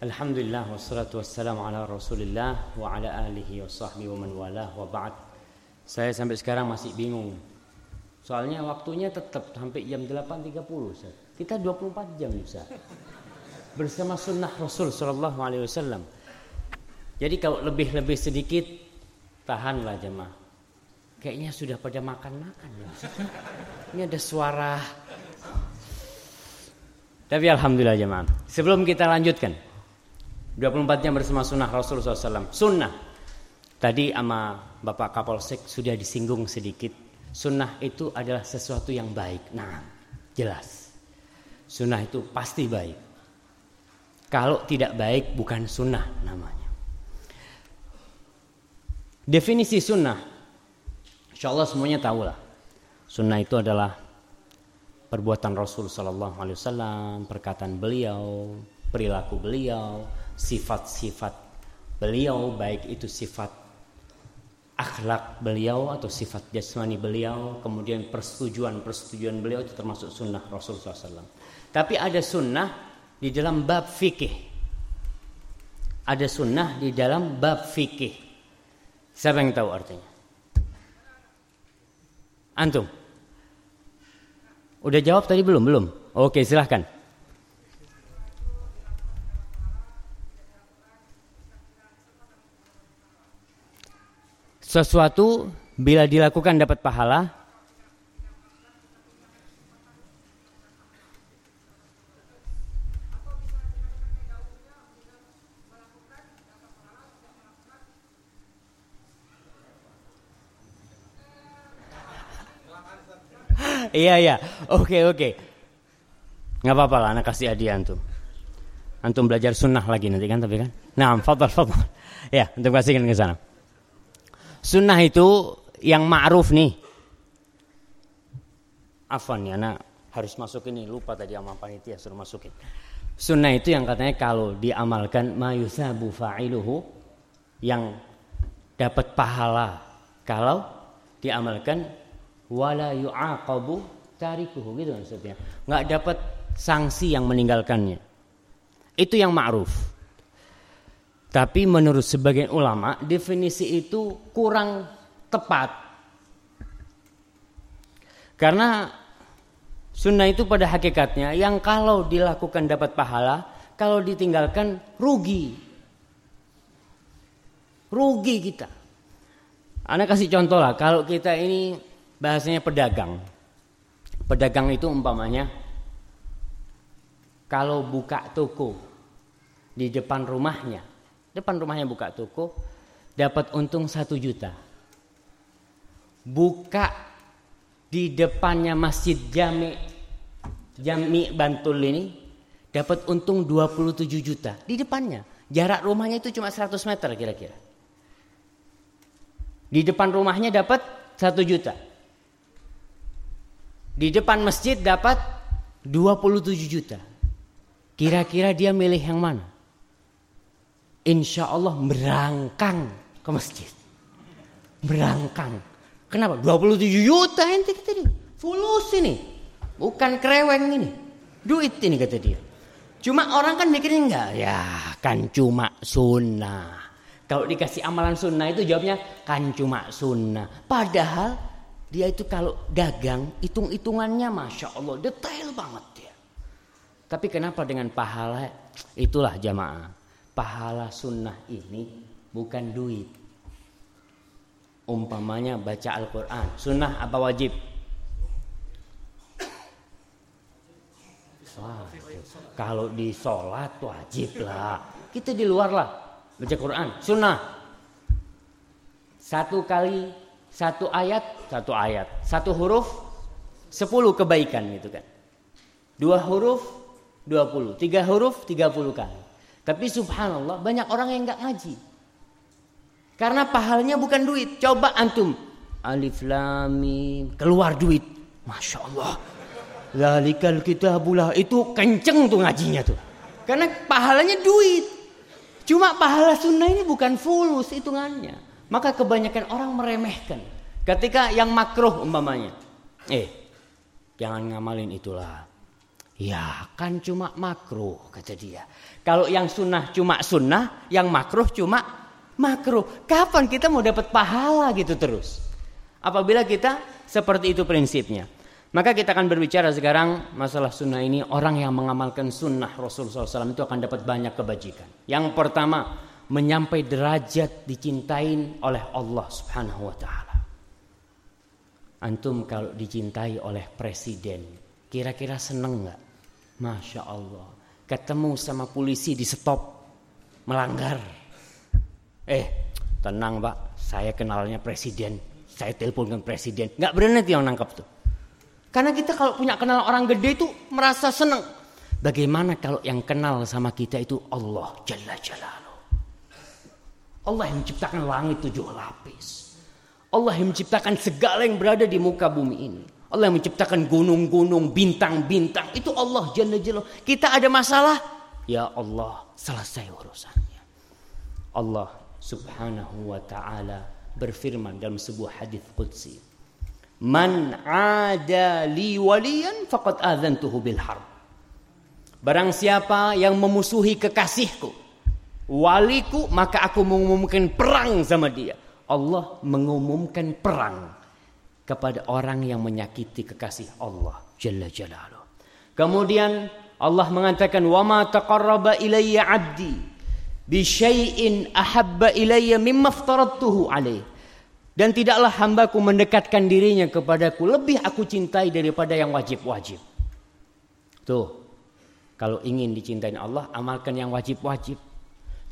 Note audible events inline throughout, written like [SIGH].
Alhamdulillah wassalatu wassalamu ala Rasulillah wa ala alihi wa sahbihi wa man walah wa ba'd. Saya sampai sekarang masih bingung. Soalnya waktunya tetap sampai jam 8.30 Ustaz. Kita 24 jam Ustaz. Bersama sunnah Rasul sallallahu alaihi wasallam. Jadi kalau lebih-lebih sedikit tahanlah jemaah. Kayaknya sudah pada makan-makan ya. Ini ada suara tapi alhamdulillah jemaah. Sebelum kita lanjutkan 24 jam bersama sunnah Rasulullah SAW. Sunnah. Tadi sama Bapak Kapolsek sudah disinggung sedikit. Sunnah itu adalah sesuatu yang baik. Nah, jelas. Sunnah itu pasti baik. Kalau tidak baik bukan sunnah namanya. Definisi sunnah. Insya Allah semuanya tahu lah. Sunnah itu adalah perbuatan Rasul Sallallahu Alaihi Wasallam, perkataan beliau, perilaku beliau, sifat-sifat beliau, baik itu sifat akhlak beliau atau sifat jasmani beliau, kemudian persetujuan-persetujuan beliau itu termasuk sunnah Rasul SAW. Tapi ada sunnah di dalam bab fikih. Ada sunnah di dalam bab fikih. Siapa yang tahu artinya? Antum? Udah jawab tadi belum? Belum. Oke, silahkan. Sesuatu bila dilakukan dapat pahala. [LAUGHS] iya iya, oke oke. Nggak apa-apa lah, anak kasih hadiah antum. Antum belajar sunnah lagi nanti kan, tapi kan. Nah, fadal fadal. [LAUGHS] Ya, antum kasihkan ke sana. Sunnah itu yang ma'ruf nih. Afan ya, anak harus masuk ini lupa tadi sama panitia suruh masukin. Sunnah itu yang katanya kalau diamalkan mayusabu fa'iluhu yang dapat pahala kalau diamalkan wala yu'aqabu tarikuhu gitu maksudnya. Enggak dapat sanksi yang meninggalkannya. Itu yang ma'ruf. Tapi menurut sebagian ulama definisi itu kurang tepat. Karena sunnah itu pada hakikatnya yang kalau dilakukan dapat pahala, kalau ditinggalkan rugi. Rugi kita. Anda kasih contoh lah, kalau kita ini bahasanya pedagang. Pedagang itu umpamanya kalau buka toko di depan rumahnya, depan rumahnya buka toko, dapat untung satu juta. Buka di depannya masjid Jami Jami Bantul ini dapat untung 27 juta di depannya. Jarak rumahnya itu cuma 100 meter kira-kira. Di depan rumahnya dapat satu juta. Di depan masjid dapat 27 juta. Kira-kira dia milih yang mana? Insya Allah merangkang ke masjid. Merangkang. Kenapa? 27 juta ente kata dia. Fulus ini. Bukan kreweng ini. Duit ini kata dia. Cuma orang kan mikirnya enggak. Ya kan cuma sunnah. Kalau dikasih amalan sunnah itu jawabnya kan cuma sunnah. Padahal dia itu kalau dagang, hitung-hitungannya Masya Allah, detail banget dia. Tapi kenapa dengan pahala? Itulah jamaah. Pahala sunnah ini bukan duit. Umpamanya baca Al-Quran. Sunnah apa wajib? Wah, kalau di sholat wajib lah. Kita di luar lah. Baca Quran. Sunnah. Satu kali satu ayat, satu ayat. Satu huruf, sepuluh kebaikan gitu kan. Dua huruf, dua puluh. Tiga huruf, tiga puluh kali. Tapi subhanallah banyak orang yang nggak ngaji. Karena pahalnya bukan duit. Coba antum. Alif lam mim. Keluar duit. Masya Allah. Zalikal kitabulah. Itu kenceng tuh ngajinya tuh. Karena pahalanya duit. Cuma pahala sunnah ini bukan fulus hitungannya. Maka kebanyakan orang meremehkan. Ketika yang makruh umpamanya. Eh, jangan ngamalin itulah. Ya kan cuma makruh kata dia. Kalau yang sunnah cuma sunnah, yang makruh cuma makruh. Kapan kita mau dapat pahala gitu terus? Apabila kita seperti itu prinsipnya. Maka kita akan berbicara sekarang masalah sunnah ini. Orang yang mengamalkan sunnah Rasulullah SAW itu akan dapat banyak kebajikan. Yang pertama, menyampai derajat dicintain oleh Allah Subhanahu wa taala. Antum kalau dicintai oleh presiden, kira-kira seneng nggak? Masya Allah. Ketemu sama polisi di stop melanggar. Eh, tenang pak, saya kenalnya presiden. Saya teleponkan presiden. Nggak berani yang nangkap tuh. Karena kita kalau punya kenal orang gede itu merasa senang. Bagaimana kalau yang kenal sama kita itu Allah Jalla Jalaluh. Allah yang menciptakan langit tujuh lapis. Allah yang menciptakan segala yang berada di muka bumi ini. Allah yang menciptakan gunung-gunung, bintang-bintang. Itu Allah Jalla Jalla. Kita ada masalah. Ya Allah selesai urusannya. Allah subhanahu wa ta'ala berfirman dalam sebuah hadis qudsi. Man ada li waliyan faqad adzantuhu bil harb. Barang siapa yang memusuhi kekasihku, waliku, maka aku mengumumkan perang sama dia. Allah mengumumkan perang kepada orang yang menyakiti kekasih Allah Jalla Jalaluh. Kemudian Allah mengatakan wa ma taqarraba ilayya 'abdi bi syai'in ahabba ilayya mimma aftaradtuhu alaih. Dan tidaklah hambaku mendekatkan dirinya kepadaku lebih aku cintai daripada yang wajib-wajib. Tuh, kalau ingin dicintai Allah, amalkan yang wajib-wajib.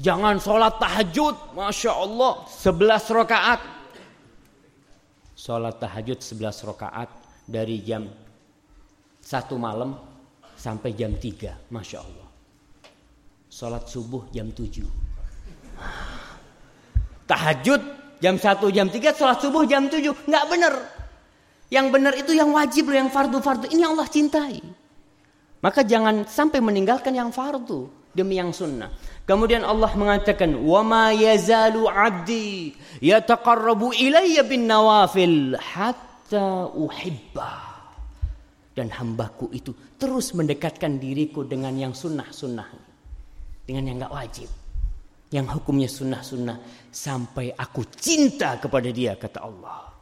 Jangan sholat tahajud, Masya Allah, 11 rakaat sholat tahajud 11 rakaat dari jam satu malam sampai jam 3 Masya Allah. Sholat subuh jam 7 tahajud jam 1 jam 3 sholat subuh jam 7 nggak bener yang benar itu yang wajib loh yang fardu-fardu. Ini Allah cintai. Maka jangan sampai meninggalkan yang fardu demi yang sunnah Kemudian Allah mengatakan, "Wa ma yazalu 'abdi yataqarrabu ilayya bin nawafil hatta uhibba." Dan hambaku itu terus mendekatkan diriku dengan yang sunnah-sunnah. Dengan yang enggak wajib. Yang hukumnya sunnah-sunnah. Sampai aku cinta kepada dia, kata Allah.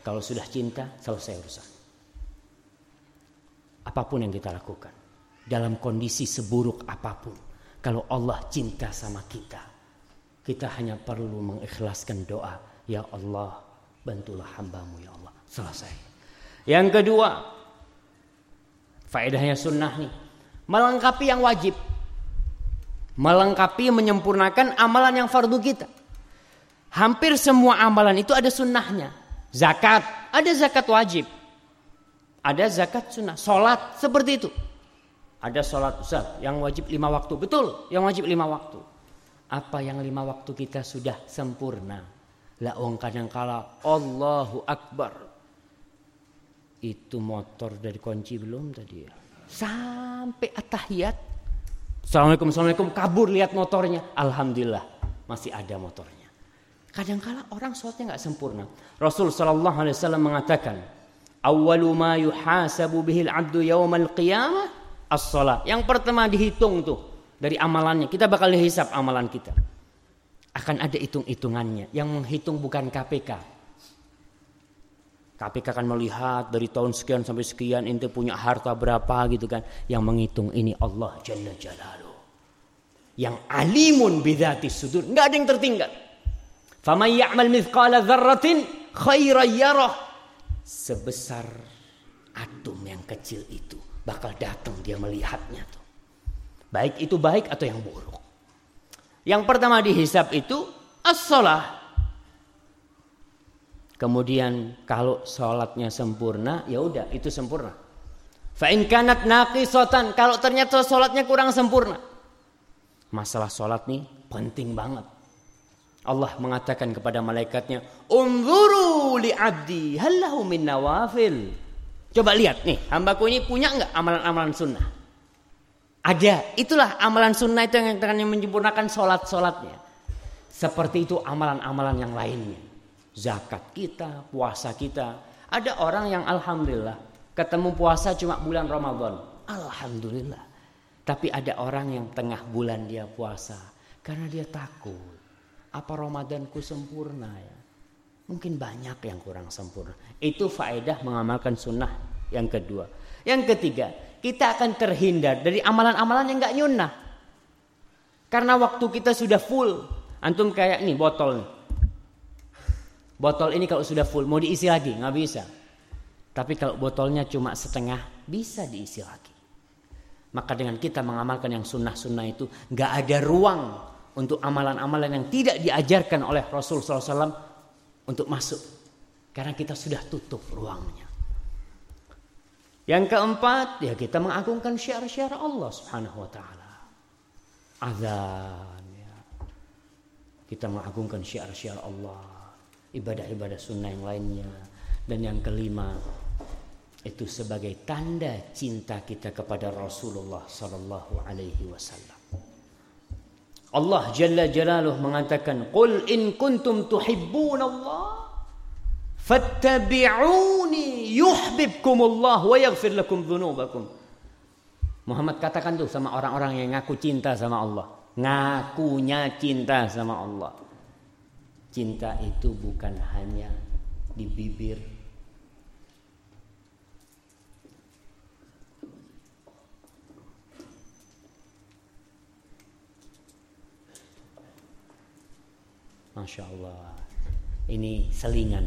Kalau sudah cinta, selesai urusan. Apa pun yang kita lakukan. Dalam kondisi seburuk apa pun kalau Allah cinta sama kita, kita hanya perlu mengikhlaskan doa. Ya Allah, bantulah hambamu ya Allah. Selesai. Yang kedua, faedahnya sunnah nih. Melengkapi yang wajib. Melengkapi menyempurnakan amalan yang fardu kita. Hampir semua amalan itu ada sunnahnya. Zakat, ada zakat wajib. Ada zakat sunnah. Solat, seperti itu. Ada sholat Ustaz yang wajib lima waktu. Betul, yang wajib lima waktu. Apa yang lima waktu kita sudah sempurna. La wong kadang kala Allahu Akbar. Itu motor dari kunci belum tadi ya. Sampai atahiyat. Assalamualaikum, Assalamualaikum. Kabur lihat motornya. Alhamdulillah masih ada motornya. Kadangkala orang sholatnya nggak sempurna. Rasul Shallallahu Alaihi Wasallam mengatakan, "Awalu ma yuhasabu bihil abdu yawmal qiyamah as-salat. Yang pertama dihitung tuh dari amalannya. Kita bakal dihisap amalan kita. Akan ada hitung-hitungannya. Yang menghitung bukan KPK. KPK akan melihat dari tahun sekian sampai sekian ente punya harta berapa gitu kan. Yang menghitung ini Allah Jalla Jalaluh. Yang alimun bidhati sudur. Nggak ada yang tertinggal. Faman ya'mal mithqala dzarratin khairan yarah. Sebesar atom yang kecil itu bakal datang dia melihatnya tuh. Baik itu baik atau yang buruk. Yang pertama dihisap itu as-salah. Kemudian kalau sholatnya sempurna, ya udah itu sempurna. Fa'in kanat naqisatan, kalau ternyata sholatnya kurang sempurna. Masalah sholat nih penting banget. Allah mengatakan kepada malaikatnya, "Unzuru li 'abdi hal lahu min nawafil?" Coba lihat nih, hambaku ini punya nggak amalan-amalan sunnah? Ada. Itulah amalan sunnah itu yang akan menyempurnakan sholat-sholatnya. Seperti itu amalan-amalan yang lainnya. Zakat kita, puasa kita. Ada orang yang alhamdulillah ketemu puasa cuma bulan Ramadan. Alhamdulillah. Tapi ada orang yang tengah bulan dia puasa karena dia takut. Apa Ramadanku sempurna ya? Mungkin banyak yang kurang sempurna. Itu faedah mengamalkan sunnah yang kedua. Yang ketiga, kita akan terhindar dari amalan-amalan yang nggak nyunnah. Karena waktu kita sudah full. Antum kayak nih botol. Botol ini kalau sudah full mau diisi lagi nggak bisa. Tapi kalau botolnya cuma setengah bisa diisi lagi. Maka dengan kita mengamalkan yang sunnah-sunnah itu nggak ada ruang untuk amalan-amalan yang tidak diajarkan oleh Rasul SAW untuk masuk. Karena kita sudah tutup ruangnya. Yang keempat, ya kita mengagungkan syiar-syiar Allah Subhanahu wa taala. Azan ya. Kita mengagungkan syiar-syiar Allah, ibadah-ibadah sunnah yang lainnya. Dan yang kelima, itu sebagai tanda cinta kita kepada Rasulullah sallallahu alaihi wasallam. Allah Jalla Jalaluh mengatakan, "Qul in kuntum tuhibbun Allah fattabi'uni yuhibbukumullah wa yaghfir lakum dhunubakum." Muhammad katakan tuh sama orang-orang yang ngaku cinta sama Allah, ngakunya cinta sama Allah. Cinta itu bukan hanya di bibir Masya Allah. Ini selingan.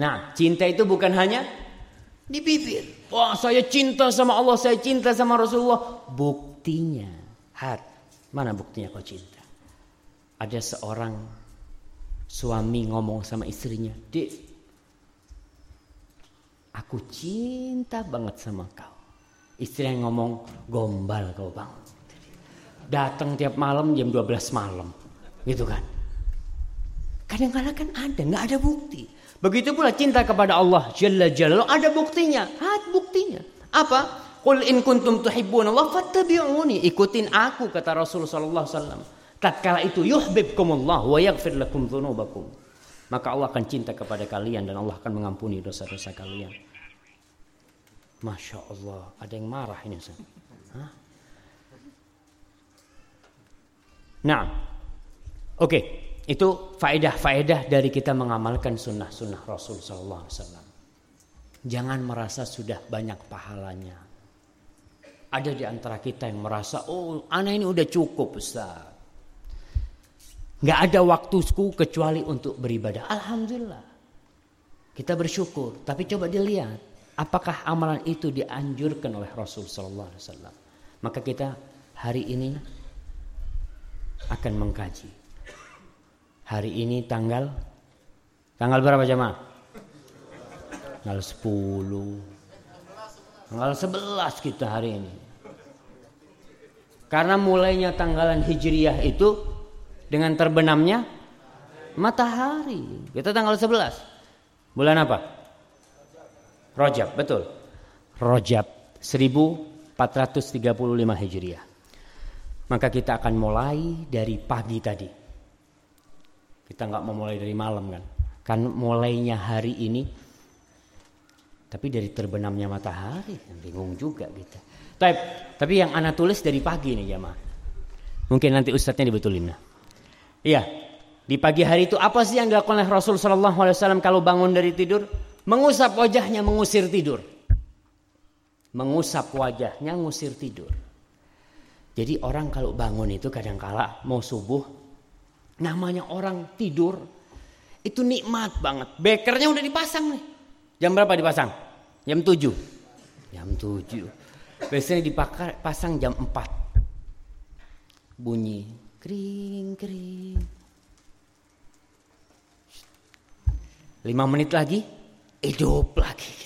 Nah, cinta itu bukan hanya di bibir. Wah, saya cinta sama Allah, saya cinta sama Rasulullah. Buktinya, hat. Mana buktinya kau cinta? Ada seorang suami ngomong sama istrinya, "Dek, aku cinta banget sama kau." Istri yang ngomong, "Gombal kau bang." Datang tiap malam jam 12 malam. Gitu kan. Kadang-kadang kan ada, nggak ada bukti. Begitu pula cinta kepada Allah Jalla Jalla ada buktinya. Hat buktinya. Apa? Qul in kuntum tuhibbun Allah fattabi'uni. Ikutin aku kata Rasulullah sallallahu alaihi wasallam. Tatkala itu yuhibbukumullah wa yaghfir lakum dzunubakum. Maka Allah akan cinta kepada kalian dan Allah akan mengampuni dosa-dosa kalian. Masya Allah, ada yang marah ini. Hah? Nah, Oke, itu faedah-faedah dari kita mengamalkan sunnah-sunnah Rasul Sallallahu Alaihi Wasallam. Jangan merasa sudah banyak pahalanya. Ada di antara kita yang merasa, oh anak ini udah cukup Ustaz. Gak ada waktuku kecuali untuk beribadah. Alhamdulillah. Kita bersyukur. Tapi coba dilihat. Apakah amalan itu dianjurkan oleh Rasul Sallallahu Alaihi Wasallam. Maka kita hari ini akan mengkaji Hari ini tanggal tanggal berapa jemaah? Tanggal 10. Tanggal 11 kita hari ini. Karena mulainya tanggalan Hijriyah itu dengan terbenamnya matahari. Kita tanggal 11. Bulan apa? Rojab, betul. Rojab 1435 Hijriah. Maka kita akan mulai dari pagi tadi. Kita nggak mau mulai dari malam kan. Kan mulainya hari ini tapi dari terbenamnya matahari bingung juga gitu. Tapi, tapi yang anak tulis dari pagi nih jamaah. Mungkin nanti ustadznya dibetulin. Nah. Iya, di pagi hari itu apa sih yang dilakukan oleh Rasul Shallallahu Alaihi Wasallam kalau bangun dari tidur? Mengusap wajahnya, mengusir tidur. Mengusap wajahnya, ngusir tidur. Jadi orang kalau bangun itu kadang kala mau subuh Namanya orang tidur itu nikmat banget. Bekernya udah dipasang nih. Jam berapa dipasang? Jam 7. Jam 7. Biasanya dipasang jam 4. Bunyi kering kering. 5 menit lagi hidup lagi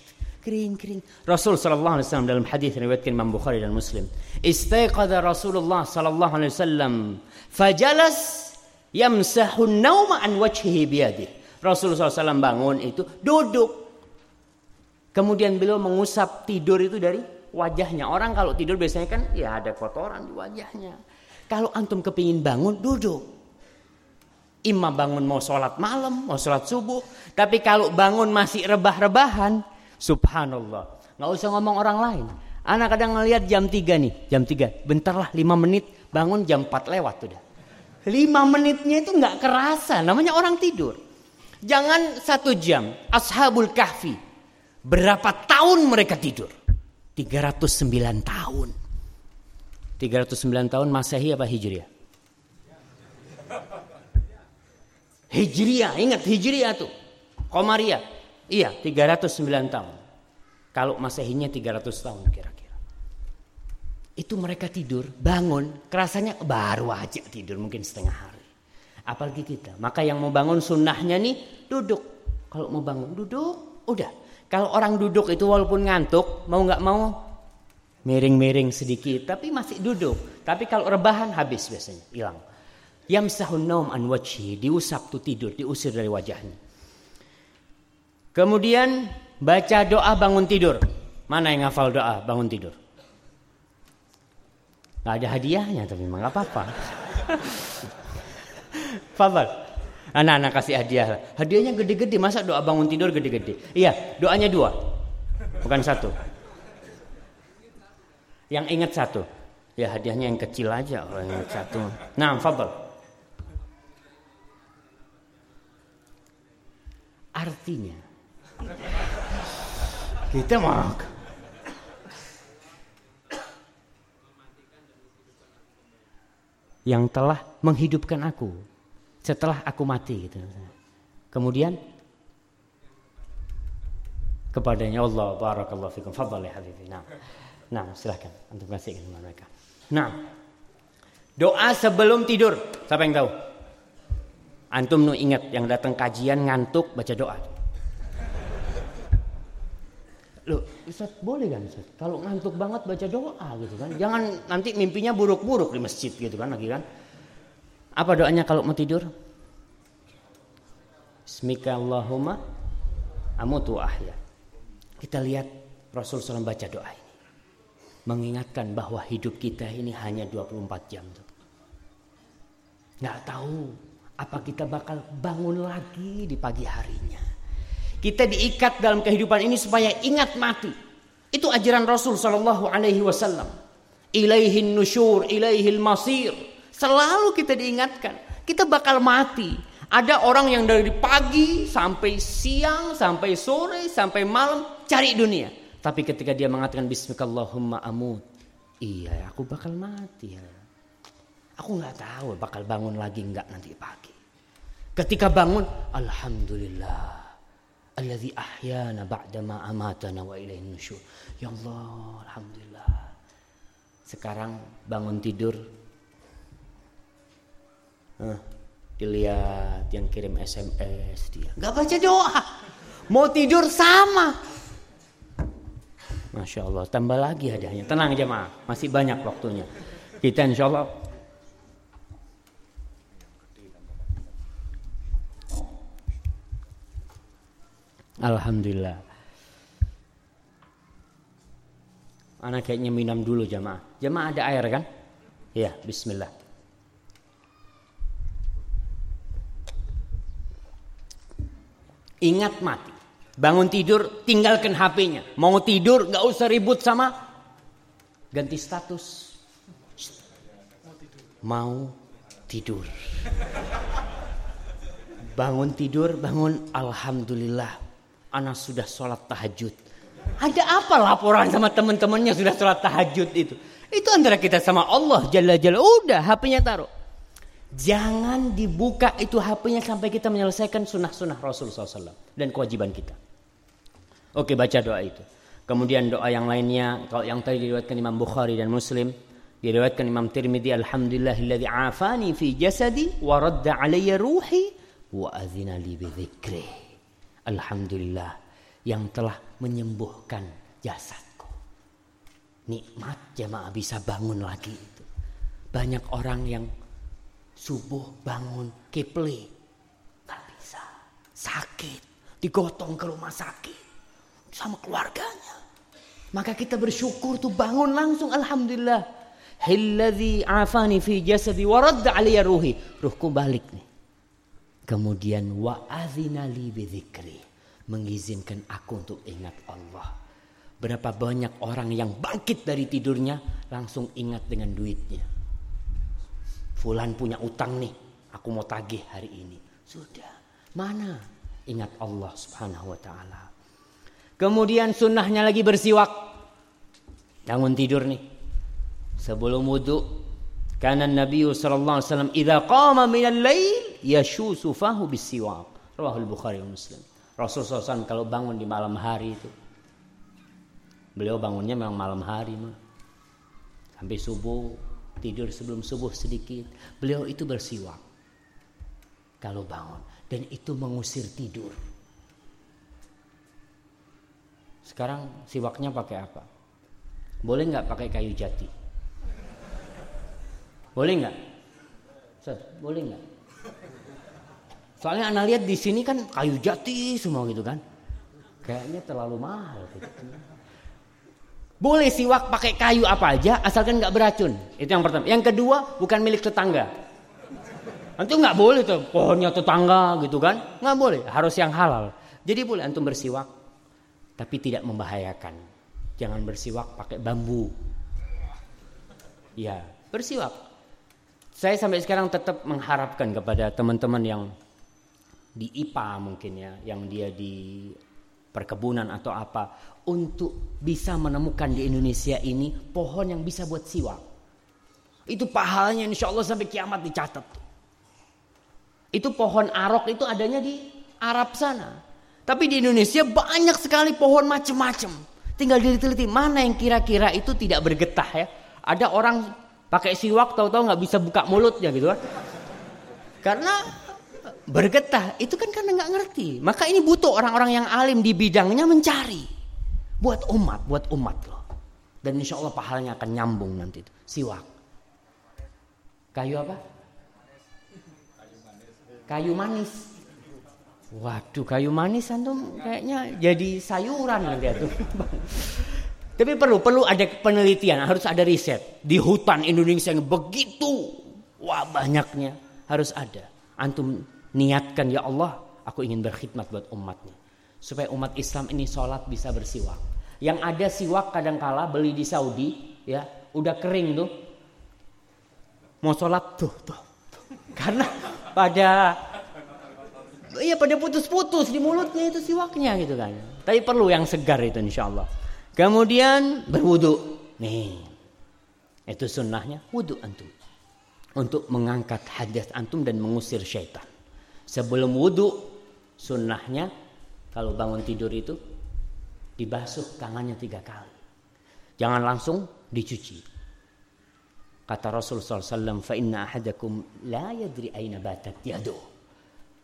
kering kering. Rasul wasallam dalam hadis riwayatkan Imam Bukhari dan Muslim, istaiqadha Rasulullah sallallahu alaihi fajalas yamsahun nauma an wajhihi biyadih. Rasulullah SAW bangun itu duduk. Kemudian beliau mengusap tidur itu dari wajahnya. Orang kalau tidur biasanya kan ya ada kotoran di wajahnya. Kalau antum kepingin bangun duduk. Imam bangun mau sholat malam, mau sholat subuh. Tapi kalau bangun masih rebah-rebahan, subhanallah. Nggak usah ngomong orang lain. Anak kadang ngelihat jam 3 nih, jam 3. Bentar lah 5 menit, bangun jam 4 lewat udah. 5 menitnya itu nggak kerasa, namanya orang tidur. Jangan satu jam, Ashabul Kahfi. Berapa tahun mereka tidur? 309 tahun. 309 tahun Masehi apa Hijriah? Hijriah, ingat Hijriah tuh. Komariah. Iya, 309 tahun. Kalau Masehinya 300 tahun kira-kira. Itu mereka tidur, bangun, kerasanya baru aja tidur mungkin setengah hari. Apalagi kita. Maka yang mau bangun sunnahnya nih duduk. Kalau mau bangun duduk, udah. Kalau orang duduk itu walaupun ngantuk, mau nggak mau miring-miring sedikit, tapi masih duduk. Tapi kalau rebahan habis biasanya, hilang. Yamsahun naum an wajhi, diusap tuh tidur, diusir dari wajahnya. Kemudian baca doa bangun tidur. Mana yang hafal doa bangun tidur? Gak ada hadiahnya tapi memang gak apa-apa. Fadal. Anak-anak kasih hadiah. Hadiahnya gede-gede. Masa doa bangun tidur gede-gede? Iya, doanya dua. Bukan satu. Yang ingat satu. Ya hadiahnya yang kecil aja. Kalau yang ingat satu. Nah, Fadal. Artinya. Kita mau yang telah menghidupkan aku setelah aku mati gitu. Kemudian kepadanya Allah barakallahu fikum fadhal ya habibi. Nah. Nah, silakan untuk kasih kepada mereka. Nah. Doa sebelum tidur. Siapa yang tahu? Antum nu ingat yang datang kajian ngantuk baca doa. Loh, Ustaz boleh kan Ustaz? Kalau ngantuk banget baca doa gitu kan. Jangan nanti mimpinya buruk-buruk di masjid gitu kan lagi kan. Apa doanya kalau mau tidur? Bismika Allahumma amutu ahya. Kita lihat Rasul SAW baca doa ini. Mengingatkan bahwa hidup kita ini hanya 24 jam tuh. Nggak tahu apa kita bakal bangun lagi di pagi harinya. Kita diikat dalam kehidupan ini supaya ingat mati. Itu ajaran Rasul Shallallahu Alaihi Wasallam. Ilaihin nusyur, ilaihil masir. Selalu kita diingatkan, kita bakal mati. Ada orang yang dari pagi sampai siang, sampai sore, sampai malam cari dunia. Tapi ketika dia mengatakan Bismillahirrahmanirrahim amut. Iya, aku bakal mati ya. Aku nggak tahu bakal bangun lagi nggak nanti pagi. Ketika bangun, Alhamdulillah. Alladhi ahyana ba'dama amatana wa ilaihin nusyur. Ya Allah, alhamdulillah. Sekarang bangun tidur. Huh, dilihat yang kirim SMS dia. Gak baca doa. Mau tidur sama. Masya Allah, tambah lagi hadiahnya. Tenang jemaah, masih banyak waktunya. Kita insya Allah Alhamdulillah. Anak kayaknya minum dulu jamaah. Jamaah ada air kan? Ya, bismillah. Ingat mati. Bangun tidur, tinggalkan HP-nya. Mau tidur, gak usah ribut sama ganti status. Mau tidur. Bangun tidur, bangun Alhamdulillah anak sudah sholat tahajud. Ada apa laporan sama teman-temannya sudah sholat tahajud itu? Itu antara kita sama Allah Jalla Jalla. Udah HP-nya taruh. Jangan dibuka itu HP-nya sampai kita menyelesaikan sunnah-sunnah Rasul SAW. Dan kewajiban kita. Oke baca doa itu. Kemudian doa yang lainnya. Kalau yang tadi diriwayatkan Imam Bukhari dan Muslim. Diriwayatkan Imam Tirmidzi. Alhamdulillahilladzi afani fi jasadi. Wa radda alaiya ruhi. Wa azina li bidhikri. Alhamdulillah yang telah menyembuhkan jasadku. Nikmat jemaah bisa bangun lagi itu. Banyak orang yang subuh bangun kipli. Gak bisa. Sakit. Digotong ke rumah sakit. Sama keluarganya. Maka kita bersyukur tuh bangun langsung. Alhamdulillah. Hilladhi afani fi jasadi wa radda aliyya ruhi. Ruhku balik nih. Kemudian wa li bidzikri mengizinkan aku untuk ingat Allah. Berapa banyak orang yang bangkit dari tidurnya langsung ingat dengan duitnya. Fulan punya utang nih, aku mau tagih hari ini. Sudah, mana ingat Allah Subhanahu wa taala. Kemudian sunnahnya lagi bersiwak. Bangun tidur nih. Sebelum wudhu karena Nabi sallallahu alaihi wasallam idza qama min al-lail yashusu fahu bisiwak. Rawahul Bukhari wa Muslim. Rasulullah SAW kalau bangun di malam hari itu beliau bangunnya memang malam hari mah sampai subuh tidur sebelum subuh sedikit beliau itu bersiwak. Kalau bangun dan itu mengusir tidur. Sekarang siwaknya pakai apa? Boleh nggak pakai kayu jati? Boleh nggak? Boleh nggak Soalnya anak lihat di sini kan kayu jati semua gitu kan. Kayaknya terlalu mahal gitu. Boleh siwak pakai kayu apa aja asalkan nggak beracun. Itu yang pertama. Yang kedua bukan milik tetangga. Antum nggak boleh tuh pohonnya tetangga gitu kan? Nggak boleh. Harus yang halal. Jadi boleh antum bersiwak, tapi tidak membahayakan. Jangan bersiwak pakai bambu. Ya bersiwak. Saya sampai sekarang tetap mengharapkan kepada teman-teman yang di IPA mungkin ya, yang dia di perkebunan atau apa, untuk bisa menemukan di Indonesia ini pohon yang bisa buat siwak. Itu pahalanya insya Allah sampai kiamat dicatat. Itu pohon arok itu adanya di Arab sana. Tapi di Indonesia banyak sekali pohon macam-macam. Tinggal diteliti mana yang kira-kira itu tidak bergetah ya. Ada orang pakai siwak tahu-tahu nggak bisa buka mulutnya gitu kan. Karena bergetah itu kan karena nggak ngerti. Maka ini butuh orang-orang yang alim di bidangnya mencari buat umat, buat umat loh. Dan insya Allah pahalanya akan nyambung nanti itu. Siwak. Kayu apa? Kayu manis. Waduh, kayu manis antum kayaknya jadi sayuran nanti itu. [LAUGHS] Tapi perlu perlu ada penelitian, harus ada riset. Di hutan Indonesia yang begitu wah banyaknya harus ada. Antum niatkan ya Allah aku ingin berkhidmat buat umatnya. Supaya umat Islam ini sholat bisa bersiwak. Yang ada siwak kadangkala beli di Saudi ya udah kering tuh. Mau sholat tuh tuh, tuh. karena pada iya pada putus-putus di mulutnya itu siwaknya gitu kan. Tapi perlu yang segar itu insya Allah kemudian berwudu. Nih itu sunnahnya. Wudu antum. Untuk mengangkat hadas antum dan mengusir syaitan Sebelum wudhu sunnahnya kalau bangun tidur itu dibasuh tangannya tiga kali. Jangan langsung dicuci. Kata Rasul SAW, fa inna ahadakum la yadri aina batat yadu.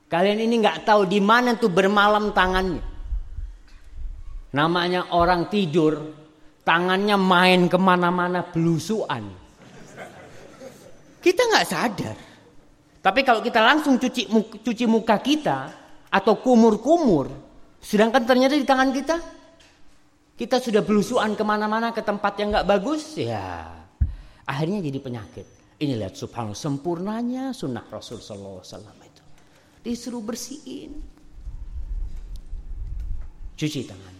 Kalian ini nggak tahu di mana tuh bermalam tangannya. Namanya orang tidur, tangannya main ke mana-mana belusuan. Kita nggak sadar. Tapi kalau kita langsung cuci muka, cuci muka kita atau kumur-kumur, sedangkan ternyata di tangan kita kita sudah belusuan ke mana-mana ke tempat yang nggak bagus, ya akhirnya jadi penyakit. Ini lihat subhanallah sempurnanya sunnah Rasul Sallallahu Alaihi Wasallam itu disuruh bersihin, cuci tangan.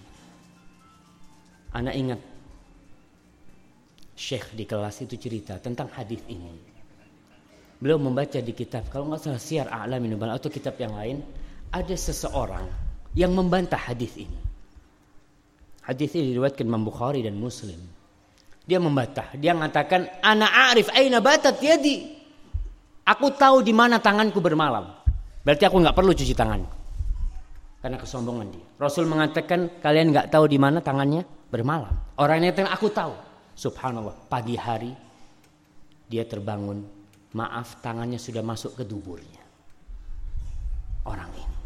Anak ingat Syekh di kelas itu cerita tentang hadis ini. Beliau membaca di kitab kalau nggak salah Syiar A'lamin atau kitab yang lain ada seseorang yang membantah hadis ini. Hadis ini diriwayatkan Imam Bukhari dan Muslim. Dia membantah, dia mengatakan ana arif aina batat yadi. Aku tahu di mana tanganku bermalam. Berarti aku nggak perlu cuci tangan. Karena kesombongan dia. Rasul mengatakan kalian nggak tahu di mana tangannya bermalam. Orang yang aku tahu. Subhanallah, pagi hari dia terbangun Maaf tangannya sudah masuk ke duburnya. Orang ini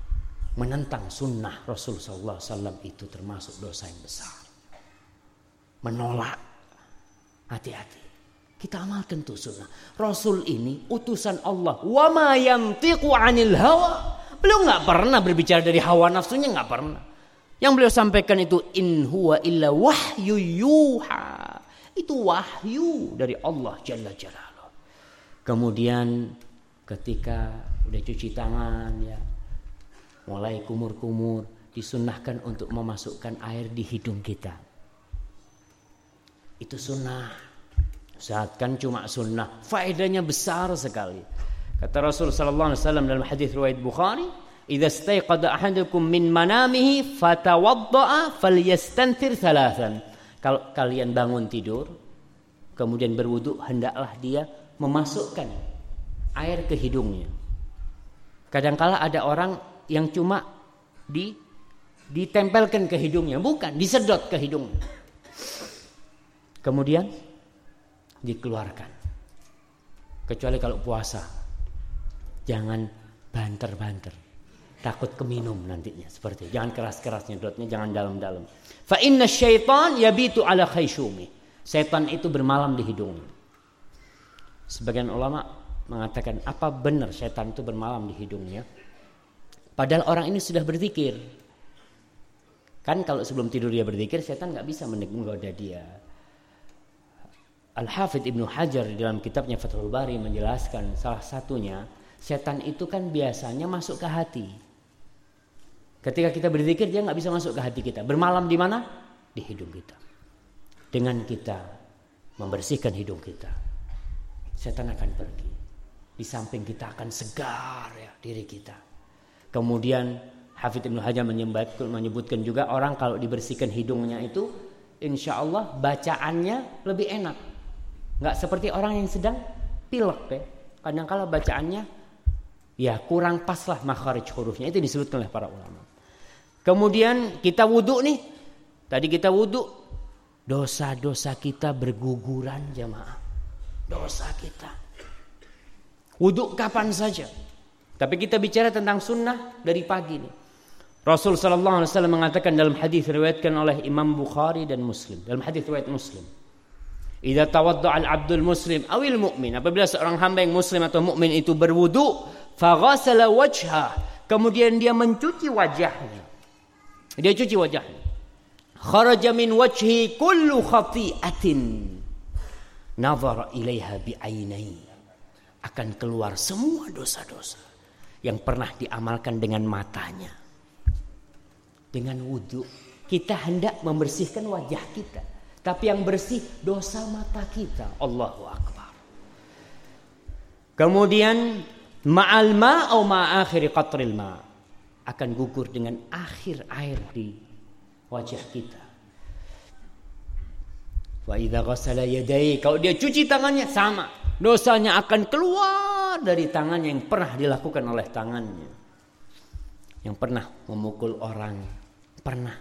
menentang sunnah Rasulullah SAW itu termasuk dosa yang besar. Menolak. Hati-hati. Kita amalkan tuh sunnah. Rasul ini utusan Allah. Wa ma anil hawa. Beliau nggak pernah berbicara dari hawa nafsunya nggak pernah. Yang beliau sampaikan itu in huwa illa wahyu yuha. Itu wahyu dari Allah Jalla Jalla. Kemudian ketika udah cuci tangan ya mulai kumur-kumur disunahkan untuk memasukkan air di hidung kita. Itu sunnah. Ustaz kan cuma sunnah. Faedahnya besar sekali. Kata Rasul sallallahu alaihi wasallam dalam hadis riwayat Bukhari, "Idza staiqada ahadukum min manamihi fatawadda'a falyastanthir thalathan." Kalau kalian bangun tidur, kemudian berwudu, hendaklah dia memasukkan air ke hidungnya. Kadangkala ada orang yang cuma di ditempelkan ke hidungnya, bukan disedot ke hidungnya. Kemudian dikeluarkan. Kecuali kalau puasa. Jangan banter-banter. Takut keminum nantinya seperti jangan keras-keras nyedotnya, jangan dalam-dalam. Fa inna syaitan yabitu ala khayshumi. Setan itu bermalam di hidungnya. Sebagian ulama mengatakan apa benar setan itu bermalam di hidungnya? Padahal orang ini sudah berzikir. Kan kalau sebelum tidur dia berzikir, setan nggak bisa menggoda dia. Al-Hafidh Ibnu Hajar dalam kitabnya Fathul Bari menjelaskan salah satunya setan itu kan biasanya masuk ke hati. Ketika kita berzikir dia nggak bisa masuk ke hati kita. Bermalam di mana? Di hidung kita. Dengan kita membersihkan hidung kita, setan akan pergi. Di samping kita akan segar ya diri kita. Kemudian Hafidh Ibnu Hajar menyebutkan juga orang kalau dibersihkan hidungnya itu insya Allah bacaannya lebih enak nggak seperti orang yang sedang pilek ya. kadang kala bacaannya ya kurang pas lah makharij hurufnya itu disebutkan oleh para ulama kemudian kita wudhu nih tadi kita wudhu dosa-dosa kita berguguran jamaah dosa kita. Wudhu kapan saja. Tapi kita bicara tentang sunnah dari pagi nih Rasul sallallahu alaihi wasallam mengatakan dalam hadis riwayatkan oleh Imam Bukhari dan Muslim. Dalam hadis riwayat Muslim. Idza tawadda'a al-'abdul muslim awil mu'min. Apabila seorang hamba yang muslim atau mukmin itu berwudu faghasala wajha kemudian dia mencuci wajahnya. Dia cuci wajahnya. Kharaja min wajhi kullu khati'atin nazara ilaiha bi'ainai akan keluar semua dosa-dosa yang pernah diamalkan dengan matanya dengan wudhu kita hendak membersihkan wajah kita tapi yang bersih dosa mata kita. Allahu Akbar. Kemudian ma'al ma ma'akhiri qatril ma akan gugur dengan akhir air di wajah kita. Wa idza ghassala yadayhi kalau dia cuci tangannya sama, dosanya akan keluar dari tangannya yang pernah dilakukan oleh tangannya. Yang pernah memukul orang, pernah.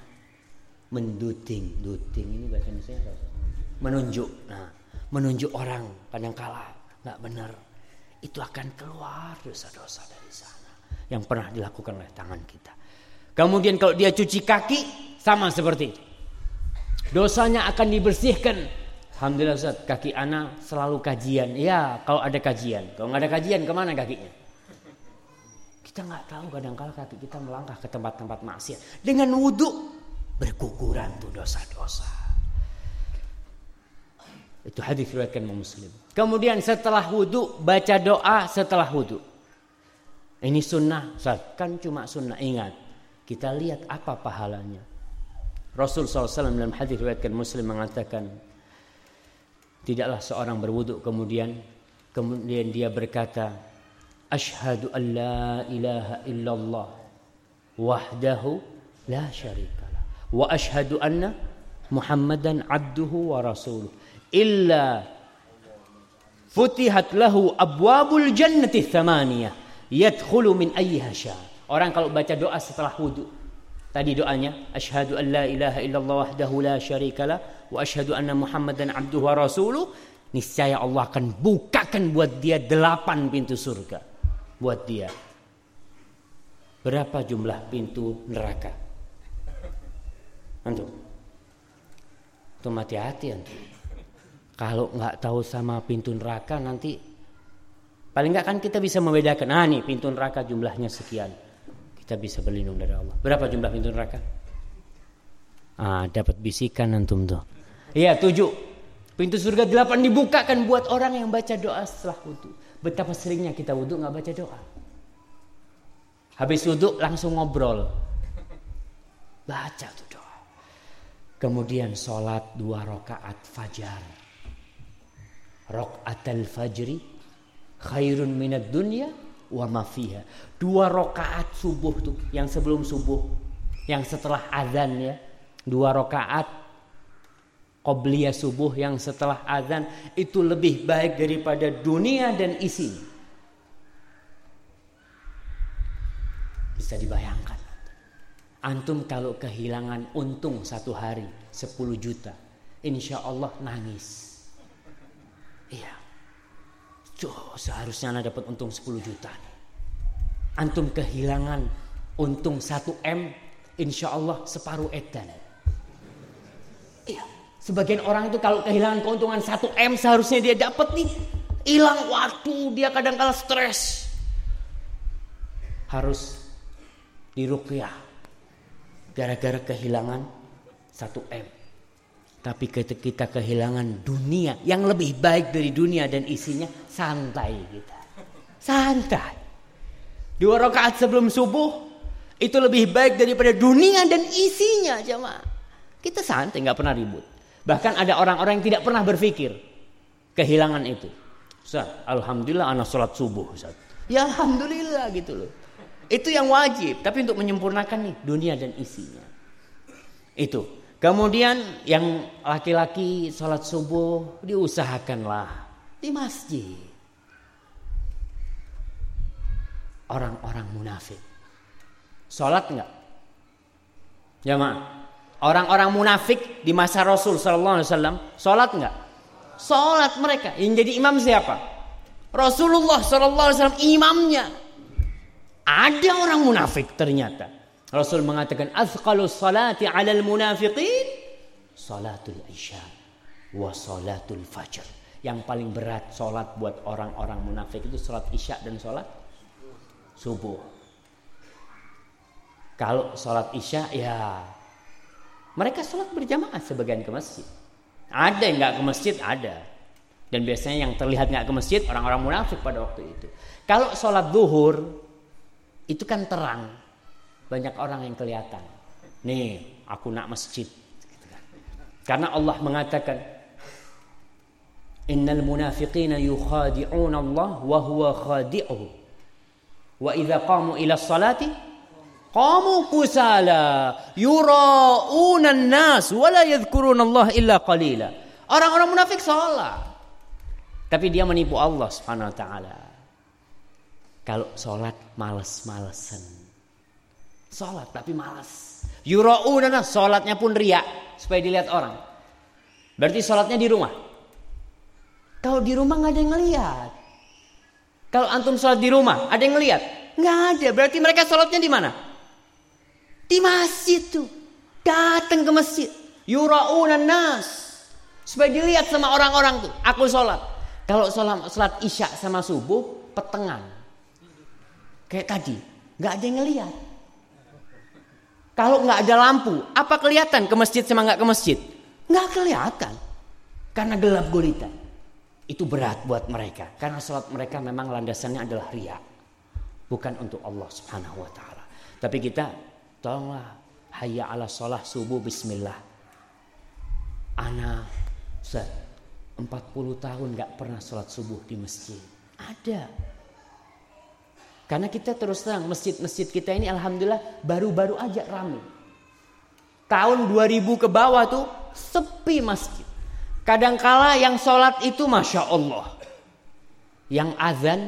Menduting. Duting ini bahasa Indonesia menunjuk. Nah menunjuk orang. Kadang kala nggak benar. Itu akan keluar dosa-dosa dari sana yang pernah dilakukan oleh tangan kita. Kemudian kalau dia cuci kaki sama seperti itu dosanya akan dibersihkan Alhamdulillah Ustaz kaki anak selalu kajian ya kalau ada kajian kalau nggak ada kajian ke mana kakinya kita nggak tahu kadang kala kaki kita melangkah ke tempat-tempat maksiat dengan wudhu berguguran tuh dosa-dosa. Itu hadis riwayatkan Muslim. Kemudian setelah wudhu baca doa setelah wudhu. Ini sunnah, kan cuma sunnah. Ingat, kita lihat apa pahalanya. Rasul SAW dalam hadis riwayatkan Muslim mengatakan, tidaklah seorang berwudhu kemudian kemudian dia berkata, Ashhadu an la ilaha illallah wahdahu la syarika wa ashhadu anna Muhammadan abduhu wa rasuluh. Illa futihat lahu abwabul jannati thamaniyah yadkhulu min ayyiha sya orang kalau baca doa setelah wudu tadi doanya asyhadu an la ilaha illallah wahdahu la syarikalah wa asyhadu anna Muhammadan abduhu wa rasuluh niscaya Allah akan bukakan buat dia delapan pintu surga buat dia berapa jumlah pintu neraka Antum. Antum hati-hati antum. Kalau nggak tahu sama pintu neraka nanti paling nggak kan kita bisa membedakan. Ah nih pintu neraka jumlahnya sekian. Kita bisa berlindung dari Allah. Berapa jumlah pintu neraka? Ah dapat bisikan antum tuh. Iya tujuh. Pintu surga delapan dibukakan buat orang yang baca doa setelah wudhu. Betapa seringnya kita wudhu nggak baca doa. Habis wudhu langsung ngobrol. Baca tuh doa. Kemudian sholat dua rakaat fajar. Rakaat al-fajri khairun minat dunya wa ma fiha. Dua rakaat subuh tuh yang sebelum subuh, yang setelah azan ya. Dua rakaat qobliyah subuh yang setelah azan itu lebih baik daripada dunia dan isinya. Bisa dibayangkan. Antum kalau kehilangan untung satu hari 10 juta. Insya Allah nangis. Iya. Tuh, seharusnya anda dapat untung 10 juta. Antum kehilangan untung 1 M. Insya Allah separuh edan. Iya. Sebagian orang itu kalau kehilangan keuntungan 1 M seharusnya dia dapat nih. Hilang waktu, dia kadang kala stres. Harus diruqyah gara-gara kehilangan satu M. Tapi kita kehilangan dunia yang lebih baik dari dunia dan isinya, santai kita. Santai. Dua rakaat sebelum subuh itu lebih baik daripada dunia dan isinya, jemaah. Kita santai, nggak pernah ribut. Bahkan ada orang-orang yang tidak pernah berpikir kehilangan itu. Ustaz, alhamdulillah anak sholat subuh, Ustaz. Ya alhamdulillah gitu loh. Itu yang wajib, tapi untuk menyempurnakan nih dunia dan isinya. Itu. Kemudian yang laki-laki sholat subuh diusahakanlah di masjid. Orang-orang munafik. Sholat enggak? Jamaah. Orang-orang munafik di masa Rasul Sallallahu Alaihi Wasallam sholat enggak? Sholat mereka. Yang jadi imam siapa? Rasulullah Sallallahu Alaihi Wasallam imamnya. Ada orang munafik ternyata. Rasul mengatakan azqalus salati 'alal munafiqin salatul isya wa salatul fajr. Yang paling berat salat buat orang-orang munafik itu salat isya dan salat subuh. Kalau salat isya ya mereka salat berjamaah sebagian ke masjid. Ada yang nggak ke masjid ada. Dan biasanya yang terlihat nggak ke masjid orang-orang munafik pada waktu itu. Kalau sholat duhur itu kan terang. Banyak orang yang kelihatan. Nih, aku nak masjid. Gitu kan. Karena Allah mengatakan, Innal munafiqina yukhadi'una Allah wa huwa khadi'uhu. Wa idza qamu ila salati qamu kusala yura'una an-nas wa la yadhkuruna Allah illa qalila. Orang-orang munafik salat. Tapi dia menipu Allah Subhanahu wa taala. Kalau sholat males-malesan. Sholat tapi males. Yura'unana sholatnya pun riak. Supaya dilihat orang. Berarti sholatnya di rumah. Kalau di rumah nggak ada yang ngeliat. Kalau antum sholat di rumah, ada yang ngeliat? Nggak ada. Berarti mereka sholatnya di mana? Di masjid tuh. Datang ke masjid. Yura'unan nas. Supaya dilihat sama orang-orang tuh. Aku sholat. Kalau sholat, sholat isya sama subuh, petengan. Kayak tadi, nggak ada yang ngeliat. Kalau nggak ada lampu, apa kelihatan ke masjid sama nggak ke masjid? Nggak kelihatan, karena gelap gulita. Itu berat buat mereka, karena sholat mereka memang landasannya adalah ria, bukan untuk Allah Subhanahu Wa Taala. Tapi kita, tolonglah, hayya ala sholat subuh Bismillah. Ana, Ustaz, 40 tahun nggak pernah sholat subuh di masjid. Ada, karena kita terus terang masjid-masjid kita ini alhamdulillah baru-baru aja ramai. Tahun 2000 ke bawah tuh sepi masjid. Kadangkala yang sholat itu masya Allah. Yang azan,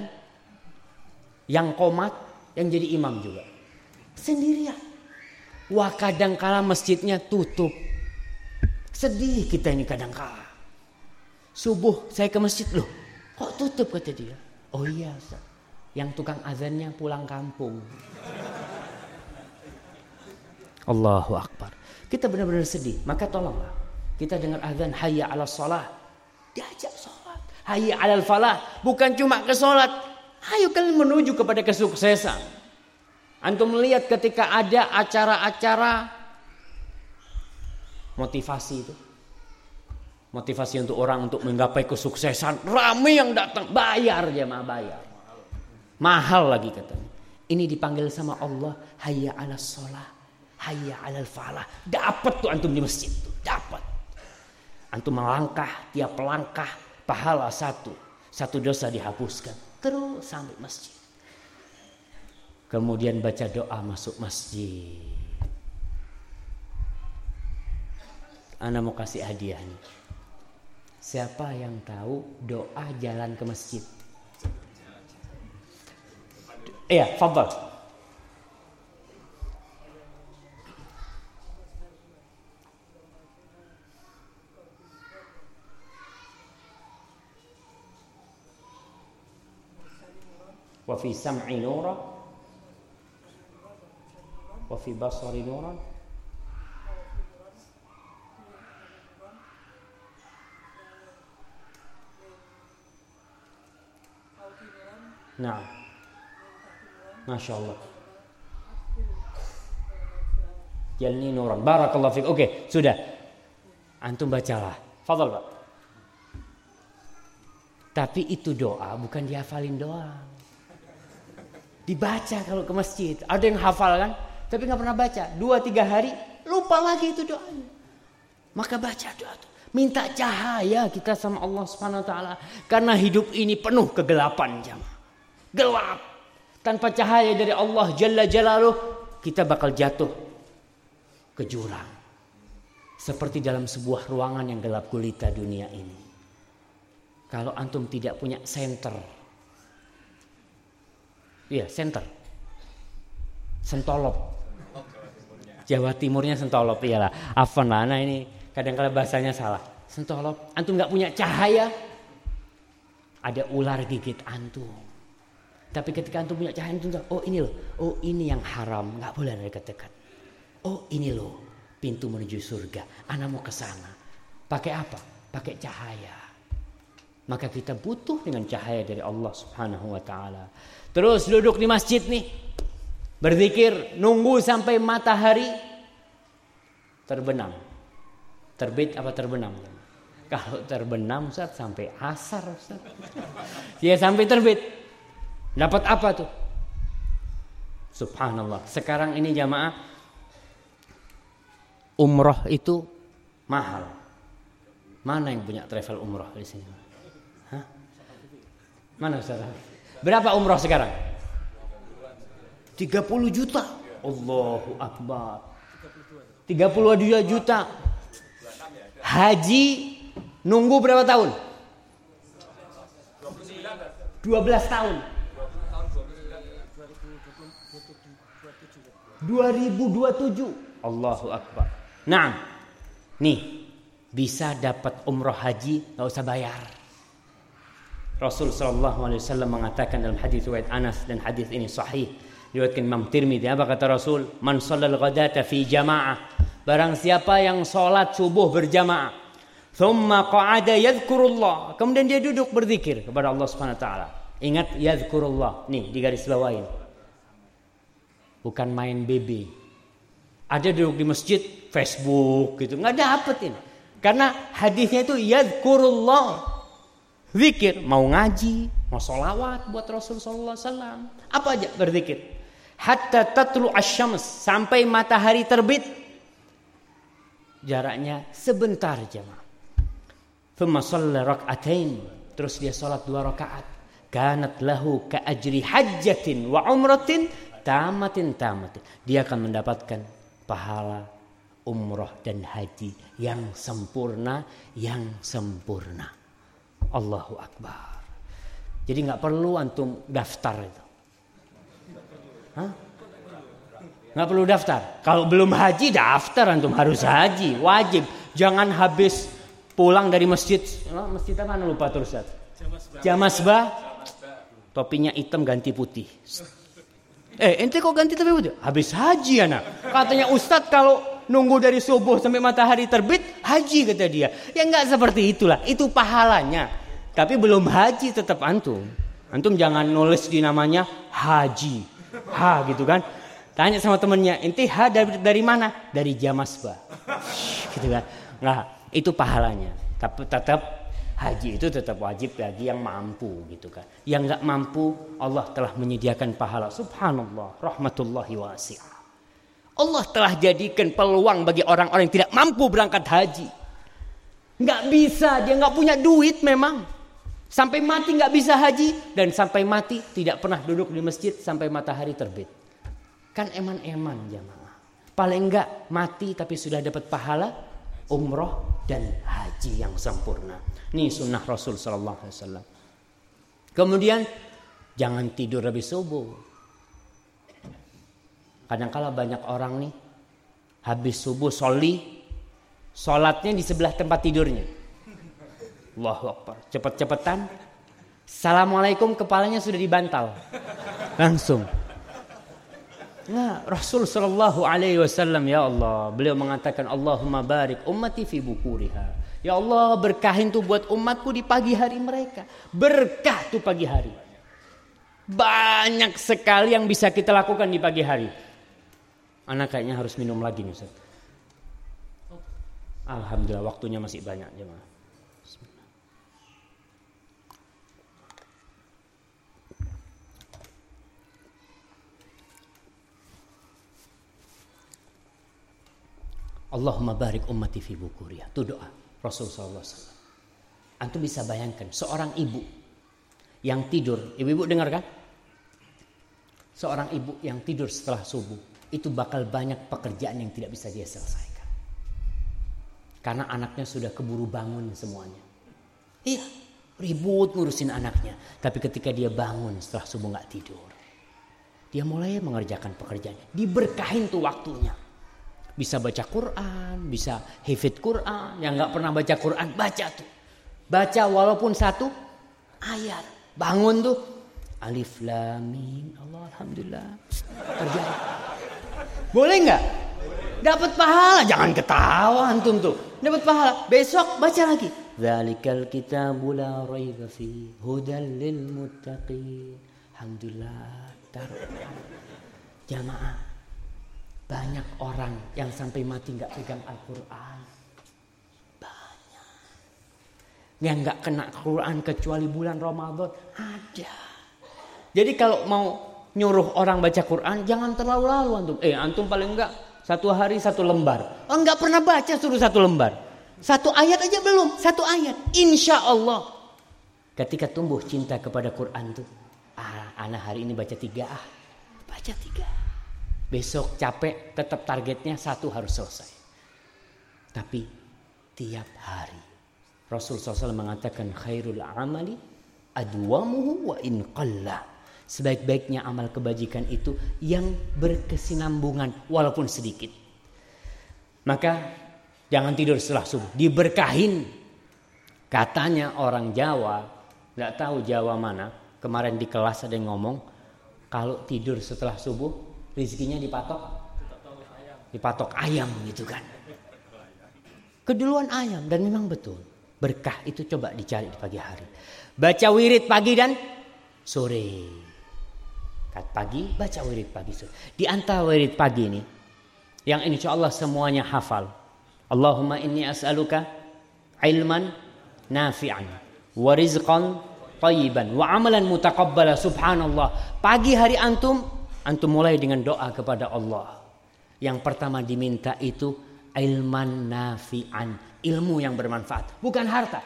yang komat, yang jadi imam juga. Sendirian. Wah kadangkala masjidnya tutup. Sedih kita ini kadangkala. Subuh saya ke masjid loh. Kok tutup kata dia. Oh iya Ustaz yang tukang azannya pulang kampung. Allahu Akbar. Kita benar-benar sedih. Maka tolonglah. Kita dengar azan hayya ala salah. Diajak sholat. Hayya ala falah. Bukan cuma ke sholat. Ayo kalian menuju kepada kesuksesan. Antum melihat ketika ada acara-acara motivasi itu. Motivasi untuk orang untuk menggapai kesuksesan. Ramai yang datang. Bayar jemaah bayar. Mahal lagi katanya. Ini dipanggil sama Allah, hayya ala sholat. hayya 'alal falah. Dapat tuh antum di masjid tuh, dapat. Antum melangkah, tiap langkah pahala satu. Satu dosa dihapuskan. Terus sampai masjid. Kemudian baca doa masuk masjid. Ana mau kasih hadiah nih. Siapa yang tahu doa jalan ke masjid? إيه تفضل. وفي سمع نورا. وفي بصر نورا. نعم. Masya Allah. Yalni nuran. Barakallahu fiqh. Oke, sudah. Antum bacalah. Fadal Pak. Tapi itu doa bukan dihafalin doa. Dibaca kalau ke masjid. Ada yang hafal kan? Tapi nggak pernah baca. Dua tiga hari lupa lagi itu doa. Maka baca doa itu. Minta cahaya kita sama Allah Subhanahu wa taala karena hidup ini penuh kegelapan jamaah. Gelap. Tanpa cahaya dari Allah Jalla Jalaluh kita bakal jatuh ke jurang. Seperti dalam sebuah ruangan yang gelap gulita dunia ini. Kalau antum tidak punya center. Iya, center. Sentolop. Jawa Timurnya sentolop iyalah. Afan lah, nah ini kadang-kadang bahasanya salah. Sentolop, antum nggak punya cahaya, ada ular gigit antum. Tapi ketika antum punya cahaya antum oh ini loh, oh ini yang haram, nggak boleh dekat-dekat. Oh ini loh pintu menuju surga. Anak mau ke sana. Pakai apa? Pakai cahaya. Maka kita butuh dengan cahaya dari Allah Subhanahu wa taala. Terus duduk di masjid nih. Berzikir, nunggu sampai matahari terbenam. Terbit apa terbenam? Kalau terbenam Ustaz sampai asar Ustaz. Ya sampai terbit. Dapat apa tuh? Subhanallah. Sekarang ini jamaah umroh itu mahal. Mana yang punya travel umroh di sini? Hah? Mana Ustaz? Berapa umroh sekarang? 30 juta. Allahu Akbar. 32 juta. Haji nunggu berapa tahun? 12 tahun. 2027. Allahu Akbar. Nah, nih bisa dapat umroh haji nggak usah bayar. Rasul Shallallahu Alaihi Wasallam mengatakan dalam hadis riwayat Anas dan hadis ini sahih. Riwayatkan Imam Tirmidzi. Apa kata Rasul? Man shallal ghadata fi jamaah. Barang siapa yang sholat subuh berjamaah thumma qa'ada yadhkurullah. Kemudian dia duduk berzikir kepada Allah Subhanahu wa taala. Ingat yadhkurullah. Nih di garis bawahin bukan main BB ada duduk di masjid, Facebook gitu. Nggak dapet ini. Karena hadisnya itu yadkurullah. Zikir, mau ngaji, mau solawat buat Rasulullah SAW. Apa aja berzikir. Hatta tatlu asyams. Sampai matahari terbit. Jaraknya sebentar jemaah. Thumma salla rak'atain. Terus dia sholat dua rakaat. Kanat lahu ka ajri hajjatin wa umratin tamatin tamatin. Dia akan mendapatkan pahala umroh dan haji yang sempurna, yang sempurna. Allahu Akbar. Jadi nggak perlu antum daftar itu. Hah? Nggak perlu daftar. Kalau belum haji daftar antum harus haji, wajib. Jangan habis pulang dari masjid. Oh, masjid mana lupa terus Jamasbah. Topinya hitam ganti putih. Eh ente kok ganti tapi udah habis haji anak. Katanya Ustadz kalau nunggu dari subuh sampai matahari terbit haji kata dia. Ya nggak seperti itulah. Itu pahalanya. Tapi belum haji tetap antum. Antum jangan nulis di namanya haji. Ha gitu kan. Tanya sama temennya, ente ha dari, dari mana? Dari Jamasba. gitu kan. Nah, itu pahalanya. Tapi tetap haji itu tetap wajib bagi yang mampu gitu kan. Yang nggak mampu Allah telah menyediakan pahala. Subhanallah, rahmatullahi wasi'ah. Allah telah jadikan peluang bagi orang-orang yang tidak mampu berangkat haji. Nggak bisa, dia nggak punya duit memang. Sampai mati nggak bisa haji dan sampai mati tidak pernah duduk di masjid sampai matahari terbit. Kan eman-eman jamaah. Paling enggak mati tapi sudah dapat pahala umroh dan haji yang sempurna. Ini sunnah Rasul Sallallahu Alaihi Wasallam. Kemudian jangan tidur lebih subuh. Kadang-kala banyak orang nih habis subuh soli, sholatnya di sebelah tempat tidurnya. Allahu Akbar. Cepet-cepetan. Assalamualaikum kepalanya sudah dibantal. Langsung. Nah, Rasul Shallallahu Alaihi Wasallam ya Allah, beliau mengatakan Allahumma barik ummati fi bukuriha. Ya Allah berkahin tuh buat umatku di pagi hari mereka. Berkah tuh pagi hari. Banyak sekali yang bisa kita lakukan di pagi hari. Anak kayaknya harus minum lagi nih Ustaz. Alhamdulillah waktunya masih banyak jemaah. Allahumma barik ummati fi bukuriya. Itu doa Rasul SAW. Antum bisa bayangkan seorang ibu yang tidur. Ibu-ibu dengar kan? Seorang ibu yang tidur setelah subuh. Itu bakal banyak pekerjaan yang tidak bisa dia selesaikan. Karena anaknya sudah keburu bangun semuanya. Iya, ribut ngurusin anaknya. Tapi ketika dia bangun setelah subuh nggak tidur. Dia mulai mengerjakan pekerjaannya. Diberkahin tuh waktunya bisa baca Quran, bisa hafid Quran. Yang nggak pernah baca Quran, baca tuh. Baca walaupun satu ayat. Bangun tuh. Alif lam mim. Allah alhamdulillah. Terjadi. Boleh nggak? Dapat pahala, jangan ketawa antum tuh. Dapat pahala. Besok baca lagi. Zalikal kitabul la raiba fi hudal muttaqin. Alhamdulillah. Taruh. Jamaah banyak orang yang sampai mati nggak pegang Al-Quran. Banyak. Yang nggak kena Quran kecuali bulan Ramadan. Ada. Jadi kalau mau nyuruh orang baca Quran jangan terlalu lalu antum. Eh antum paling enggak satu hari satu lembar. Oh, enggak pernah baca suruh satu lembar. Satu ayat aja belum, satu ayat. Insya Allah. Ketika tumbuh cinta kepada Quran tuh. Ah, anak hari ini baca tiga ah. Baca tiga. Besok capek, tetap targetnya satu harus selesai. Tapi tiap hari. Rasul SAW mengatakan khairul amali adwamuhu wa in. Sebaik-baiknya amal kebajikan itu yang berkesinambungan walaupun sedikit. Maka jangan tidur setelah subuh. Diberkahin. Katanya orang Jawa, nggak tahu Jawa mana. Kemarin di kelas ada yang ngomong, kalau tidur setelah subuh Rizkinya dipatok dipatok ayam gitu kan. Keduluan ayam dan memang betul. Berkah itu coba dicari di pagi hari. Baca wirid pagi dan sore. Kat pagi baca wirid pagi sore. Di antara wirid pagi ini yang insya Allah semuanya hafal. Allahumma inni as'aluka ilman nafi'an wa rizqan tayyiban wa amalan mutaqabbala subhanallah. Pagi hari antum Antum mulai dengan doa kepada Allah. Yang pertama diminta itu ilman nafi'an. Ilmu yang bermanfaat. Bukan harta.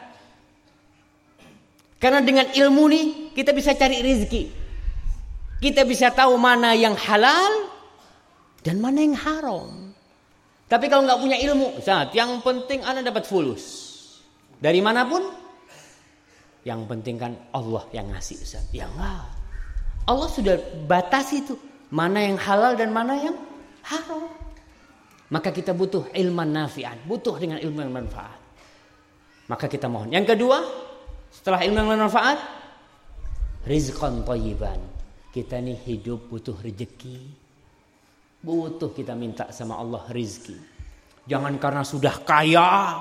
Karena dengan ilmu nih kita bisa cari rezeki. Kita bisa tahu mana yang halal dan mana yang haram. Tapi kalau nggak punya ilmu, saat yang penting anda dapat fulus. Dari mana pun, yang penting kan Allah yang ngasih Ustaz. Ya enggak. Allah sudah batasi itu mana yang halal dan mana yang haram. Maka kita butuh ilmu nafi'an, butuh dengan ilmu yang bermanfaat. Maka kita mohon. Yang kedua, setelah ilmu yang bermanfaat, rizqan thayyiban. Kita nih hidup butuh rezeki. Butuh kita minta sama Allah rizki. Jangan karena sudah kaya,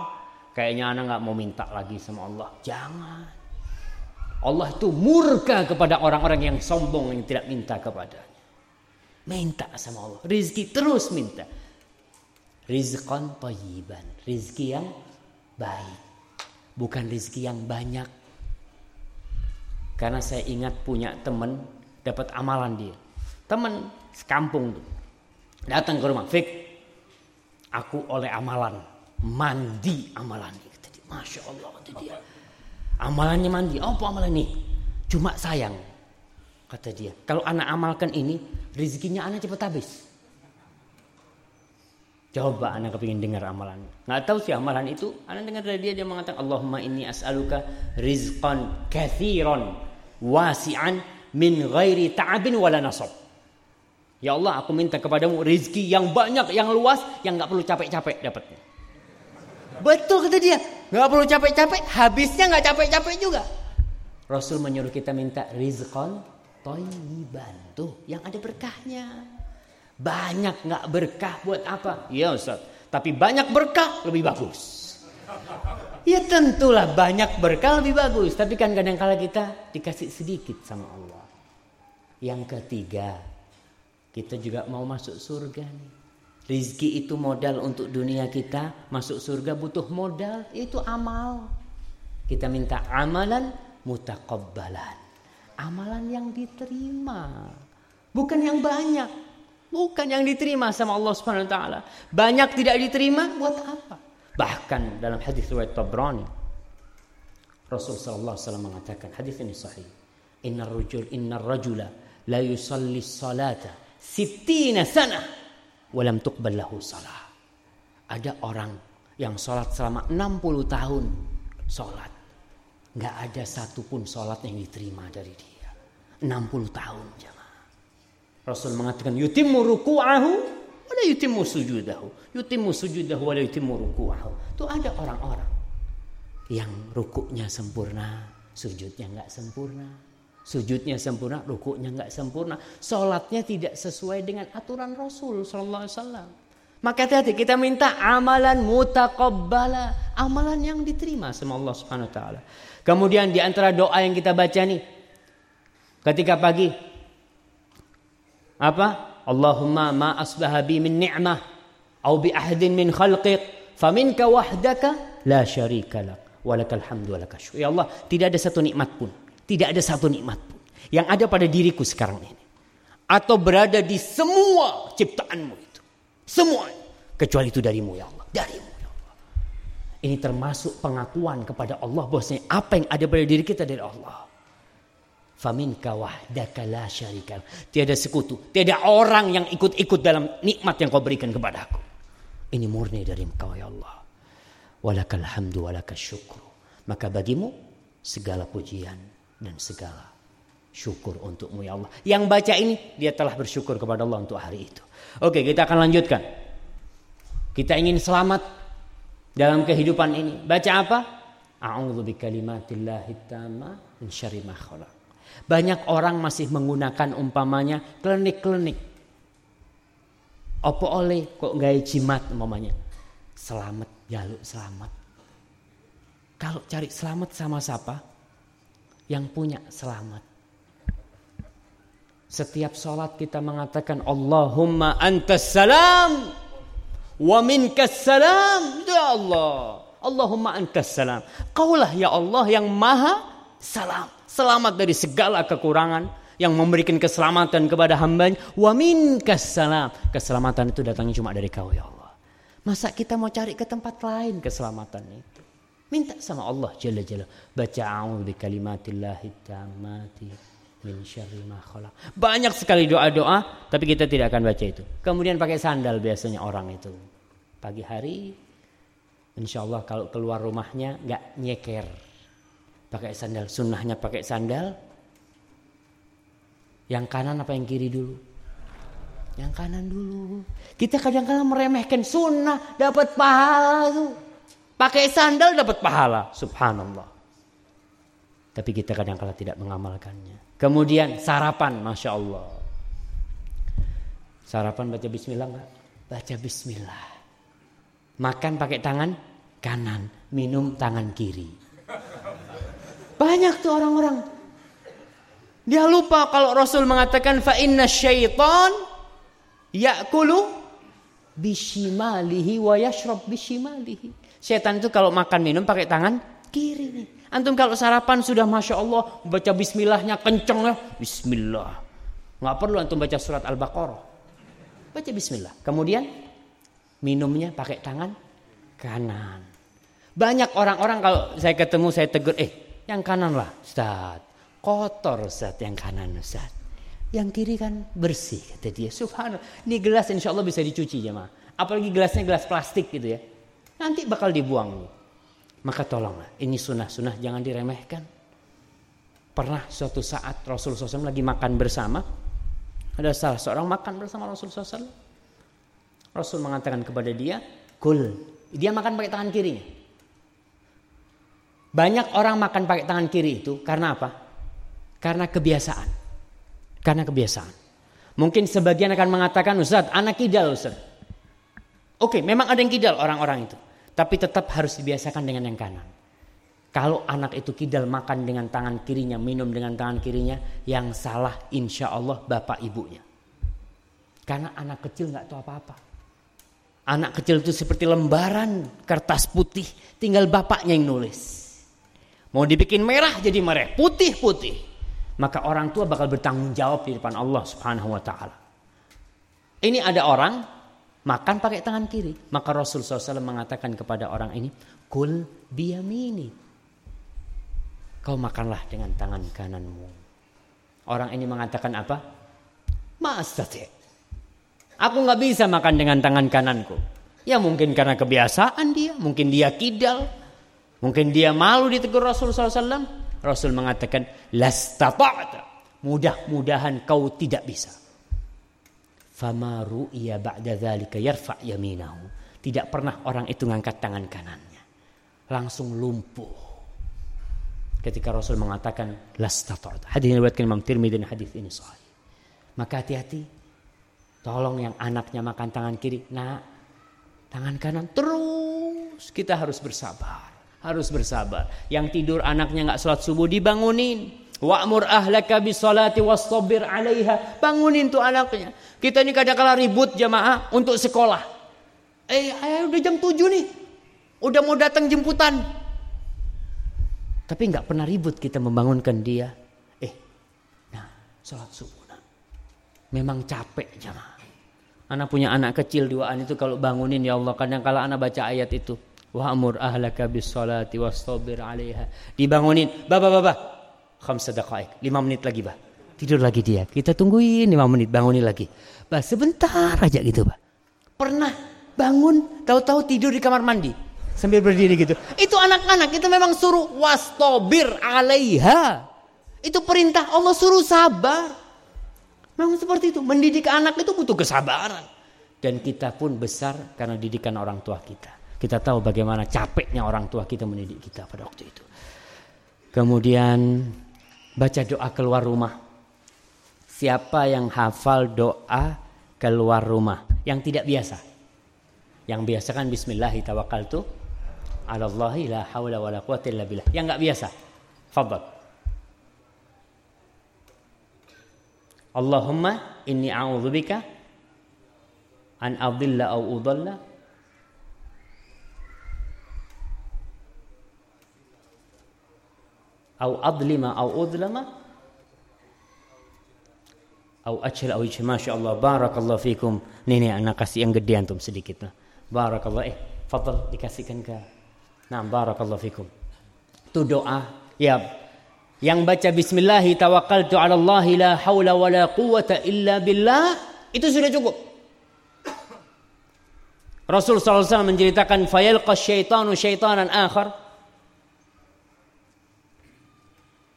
kayaknya anak nggak mau minta lagi sama Allah. Jangan. Allah itu murka kepada orang-orang yang sombong yang tidak minta kepada. Minta sama Allah. Rizki terus minta. Rizqan tayyiban. Rizki yang baik. Bukan rizki yang banyak. Karena saya ingat punya teman dapat amalan dia. Teman sekampung tuh. Datang ke rumah, Fik, aku oleh amalan, mandi amalan. Masya Allah, kata dia. Amalannya mandi, apa amalan ini? Cuma sayang, kata dia. Kalau anak amalkan ini, rezekinya anak cepat habis. Coba anak kepingin dengar amalan. Nggak tahu sih amalan itu. Anak dengar dari dia dia mengatakan Allahumma inni as'aluka rizqan kathiran wasi'an min ghairi ta'abin wala nasab. Ya Allah aku minta kepadamu rizki yang banyak, yang luas, yang nggak perlu capek-capek dapatnya. Betul kata dia. Nggak perlu capek-capek, habisnya nggak capek-capek juga. Rasul menyuruh kita minta rizqan toyiban. Tuh yang ada berkahnya. Banyak nggak berkah buat apa? Ya Ustaz. Tapi banyak berkah lebih bagus. Ya tentulah banyak berkah lebih bagus. Tapi kan kadang kala kita dikasih sedikit sama Allah. Yang ketiga, kita juga mau masuk surga nih. Rizki itu modal untuk dunia kita. Masuk surga butuh modal. Itu amal. Kita minta amalan mutakabbalan. Amalan yang diterima. Bukan yang banyak. Bukan yang diterima sama Allah Subhanahu wa taala. Banyak tidak diterima buat apa? Bahkan dalam hadis riwayat Tabrani Rasul sallallahu alaihi wasallam mengatakan hadis ini sahih. Innar rajul innar rajula la yusalli salata sittina sana wa lam tuqbal lahu salah. Ada orang yang sholat selama 60 tahun sholat. Nggak ada satupun sholat yang diterima dari dia. 60 tahun jangan. Rasul mengatakan yutimmu ruku'ahu wala yutimmu sujudahu. Yutimmu sujudahu wala yutimmu ruku'ahu. Itu ada orang-orang yang rukuknya sempurna, sujudnya enggak sempurna. Sujudnya sempurna, rukuknya enggak sempurna. Salatnya tidak sesuai dengan aturan Rasul sallallahu alaihi wasallam. Maka hati-hati kita minta amalan mutaqabbala, amalan yang diterima sama Allah Subhanahu wa taala. Kemudian di antara doa yang kita baca nih ketika pagi apa? Allahumma ma asbaha bi min ni'mah au bi ahdin min khalqiq faminka wahdaka la syarika lak walakal hamdu walakal. Ya Allah, tidak ada satu nikmat pun, tidak ada satu nikmat pun yang ada pada diriku sekarang ini atau berada di semua ciptaanmu itu. Semua kecuali itu darimu ya Allah, darimu ya Allah. Ini termasuk pengakuan kepada Allah bahwasanya apa yang ada pada diri kita dari Allah. Faminka wahdaka la syarika. Tiada sekutu, tiada orang yang ikut-ikut dalam nikmat yang kau berikan kepadaku. Ini murni dari engkau ya Allah. Walakal hamdu walakal syukru. Maka bagimu segala pujian dan segala syukur untukmu ya Allah. Yang baca ini dia telah bersyukur kepada Allah untuk hari itu. Oke, kita akan lanjutkan. Kita ingin selamat dalam kehidupan ini. Baca apa? A'udzu bikalimatillahi tamma min syarri ma. Banyak orang masih menggunakan umpamanya klenik-klenik. Apa oleh kok gaya jimat umpamanya. Selamat, jaluk selamat. Kalau cari selamat sama siapa? Yang punya selamat. Setiap sholat kita mengatakan Allahumma antas salam wa minkas salam. Ya Allah. Allahumma antas salam. Kaulah ya Allah yang maha salam selamat dari segala kekurangan, yang memberikan keselamatan kepada hambanya. Wa salam. Keselamatan itu datangnya cuma dari kau ya Allah. Masa kita mau cari ke tempat lain keselamatan itu? Minta sama Allah Jalla Jalla. Baca a'udzu bi kalimatillahi tammati min syarri ma khalaq. Banyak sekali doa-doa tapi kita tidak akan baca itu. Kemudian pakai sandal biasanya orang itu. Pagi hari insya Allah kalau keluar rumahnya nggak nyeker pakai sandal. Sunnahnya pakai sandal. Yang kanan apa yang kiri dulu? Yang kanan dulu. Kita kadang-kadang meremehkan sunnah dapat pahala tuh. Pakai sandal dapat pahala. Subhanallah. Tapi kita kadang-kadang tidak mengamalkannya. Kemudian sarapan masya Allah. Sarapan baca Bismillah enggak baca Bismillah. Makan pakai tangan kanan minum tangan kiri banyak tuh orang-orang. Dia lupa kalau Rasul mengatakan fa inna syaitan yakulu bishimalihi wa yashrab bishimalihi. Setan itu kalau makan minum pakai tangan kiri nih. Antum kalau sarapan sudah masya Allah baca Bismillahnya kenceng ya. Bismillah. Nggak perlu antum baca surat Al-Baqarah. Baca bismillah. Kemudian minumnya pakai tangan kanan. Banyak orang-orang kalau saya ketemu saya tegur, eh yang kanan lah Ustaz. Kotor Ustaz yang kanan Ustaz. Yang kiri kan bersih kata dia. Subhanallah. Ini gelas insya Allah bisa dicuci jemaah. Apalagi gelasnya gelas plastik gitu ya. Nanti bakal dibuang. Maka tolonglah. Ini sunnah-sunnah jangan diremehkan. Pernah suatu saat Rasulullah SAW lagi makan bersama. Ada salah seorang makan bersama Rasulullah SAW. Rasul mengatakan kepada dia. Kul. Dia makan pakai tangan kirinya. Banyak orang makan pakai tangan kiri itu karena apa? Karena kebiasaan. Karena kebiasaan. Mungkin sebagian akan mengatakan, Ustaz, anak kidal Ustaz. Oke, memang ada yang kidal orang-orang itu. Tapi tetap harus dibiasakan dengan yang kanan. Kalau anak itu kidal makan dengan tangan kirinya, minum dengan tangan kirinya, yang salah insya Allah bapak ibunya. Karena anak kecil nggak tahu apa-apa. Anak kecil itu seperti lembaran kertas putih, tinggal bapaknya yang nulis. Mau dibikin merah jadi merah, putih-putih maka orang tua bakal bertanggung jawab di depan Allah Subhanahu wa taala. Ini ada orang makan pakai tangan kiri, maka Rasul SAW mengatakan kepada orang ini, "Kul biyamini." Kau makanlah dengan tangan kananmu. Orang ini mengatakan apa? Ma'astati. Aku nggak bisa makan dengan tangan kananku. Ya mungkin karena kebiasaan dia, mungkin dia kidal, mungkin dia malu ditegur Rasul SAW. Rasul mengatakan lastata'ta. Mudah-mudahan kau tidak bisa. Fama ru'ya ba'da dzalika yarfa' yaminahu. Tidak pernah orang itu ngangkat tangan kanannya. Langsung lumpuh. Ketika Rasul mengatakan lastata'ta. Hadis ini diriwayatkan Imam Tirmidzi dan hadis ini sahih. Maka hati-hati. Tolong yang anaknya makan tangan kiri. Nah, tangan kanan terus kita harus bersabar harus bersabar. Yang tidur anaknya nggak sholat subuh dibangunin. Wa'mur ahlaka bisolati wastabir 'alaiha. Bangunin tuh anaknya. Kita ini kadang kala ribut jamaah untuk sekolah. Eh, ayah udah jam 7 nih. Udah mau datang jemputan. Tapi nggak pernah ribut kita membangunkan dia. Eh, nah, sholat subuh. Nah. Memang capek jamaah. Anak punya anak kecil duaan itu kalau bangunin ya Allah kadang kala anak baca ayat itu Wa'mur ahlaka bis salati wastabir 'alaiha. Dibangunin, "Baba, baba." Khamsa daqaik. 5 menit lagi, Bah. Tidur lagi dia. Kita tungguin 5 menit, bangunin lagi. Bah, sebentar aja gitu, Bah. Pernah bangun, tahu-tahu tidur di kamar mandi sambil berdiri gitu. Itu anak-anak kita memang suruh wastabir 'alaiha. Itu perintah Allah suruh sabar. Memang seperti itu. Mendidik anak itu butuh kesabaran. Dan kita pun besar karena didikan orang tua kita. Kita tahu bagaimana capeknya orang tua kita mendidik kita pada waktu itu. Kemudian baca doa keluar rumah. Siapa yang hafal doa keluar rumah yang tidak biasa? Yang biasa kan bismillahi tawakkaltu ala Allah la quwata illa billah. Yang enggak biasa. Fadhal. Allahumma inni a'udzubika an adilla au udalla au adlima au udlama. Au acil au Masya Allah. Barakallah fikum. Ini nih anak kasih yang gede sedikit lah. Barakallah eh fadl dikasihkan ke. Nah barakallah fikum. Itu doa. Ya. Yang baca bismillahi tawakkaltu ala Allah la haula wala quwata illa billah itu sudah cukup. Rasul SAW menceritakan fayalqa syaitanu syaitanan akhar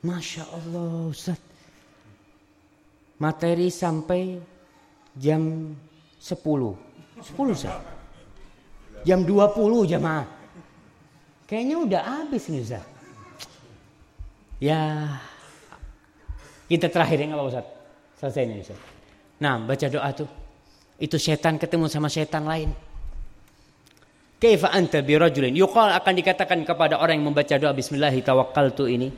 Masya Allah Ustaz. Materi sampai jam 10. 10 Ustaz. Jam 20 jamaah. Kayaknya udah habis nih Ustaz. Ya. Kita terakhir ya nggak Ustaz? Selesai nih Ustaz. Nah baca doa tuh. Itu setan ketemu sama setan lain. Kaifa anta birajulin. Yuqal akan dikatakan kepada orang yang membaca doa bismillahirrahmanirrahim ini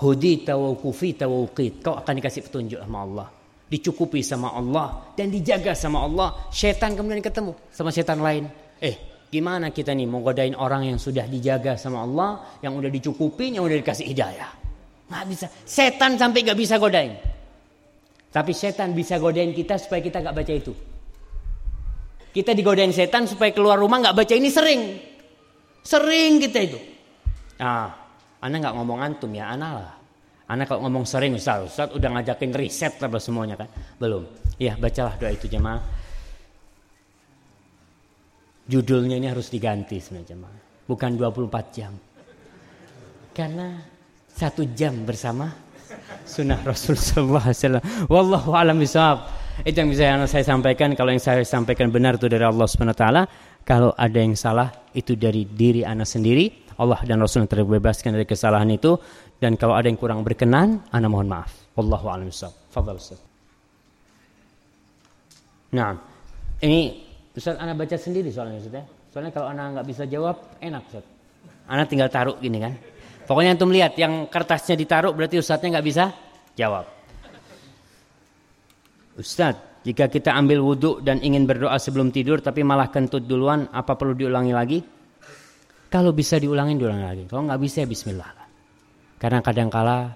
hudita wa kufita wa Kau akan dikasih petunjuk sama Allah. Dicukupi sama Allah dan dijaga sama Allah. Setan kemudian ketemu sama setan lain. Eh, gimana kita nih mau godain orang yang sudah dijaga sama Allah, yang udah dicukupi, yang udah dikasih hidayah? Nggak bisa. Setan sampai nggak bisa godain. Tapi setan bisa godain kita supaya kita nggak baca itu. Kita digodain setan supaya keluar rumah nggak baca ini sering. Sering kita itu. Nah, Anda nggak ngomong antum ya, Ana lah. Anda kalau ngomong sering Ustaz, Ustaz udah ngajakin riset lah semuanya kan? Belum. Ya, bacalah doa itu jemaah. Judulnya ini harus diganti sebenarnya jemaah. Bukan 24 jam. Karena satu jam bersama sunnah Rasul sallallahu alaihi wasallam. Wallahu a'lam bishawab. Itu yang bisa saya sampaikan. Kalau yang saya sampaikan benar itu dari Allah taala. Kalau ada yang salah itu dari diri anak sendiri. Allah dan Rasul terbebaskan dari kesalahan itu. Dan kalau ada yang kurang berkenan, anak mohon maaf. Wallahu a'lam. Fadhal Ustaz. Nah, ini Ustaz anak baca sendiri soalnya Ustaz ya. Soalnya kalau anak nggak bisa jawab, enak Ustaz. Anak tinggal taruh gini kan. Pokoknya antum lihat yang kertasnya ditaruh berarti Ustaznya nggak bisa jawab. Ustaz, jika kita ambil wudhu dan ingin berdoa sebelum tidur tapi malah kentut duluan, apa perlu diulangi lagi? Kalau bisa diulangi, diulangi lagi. Kalau nggak bisa, ya bismillah. Karena kadangkala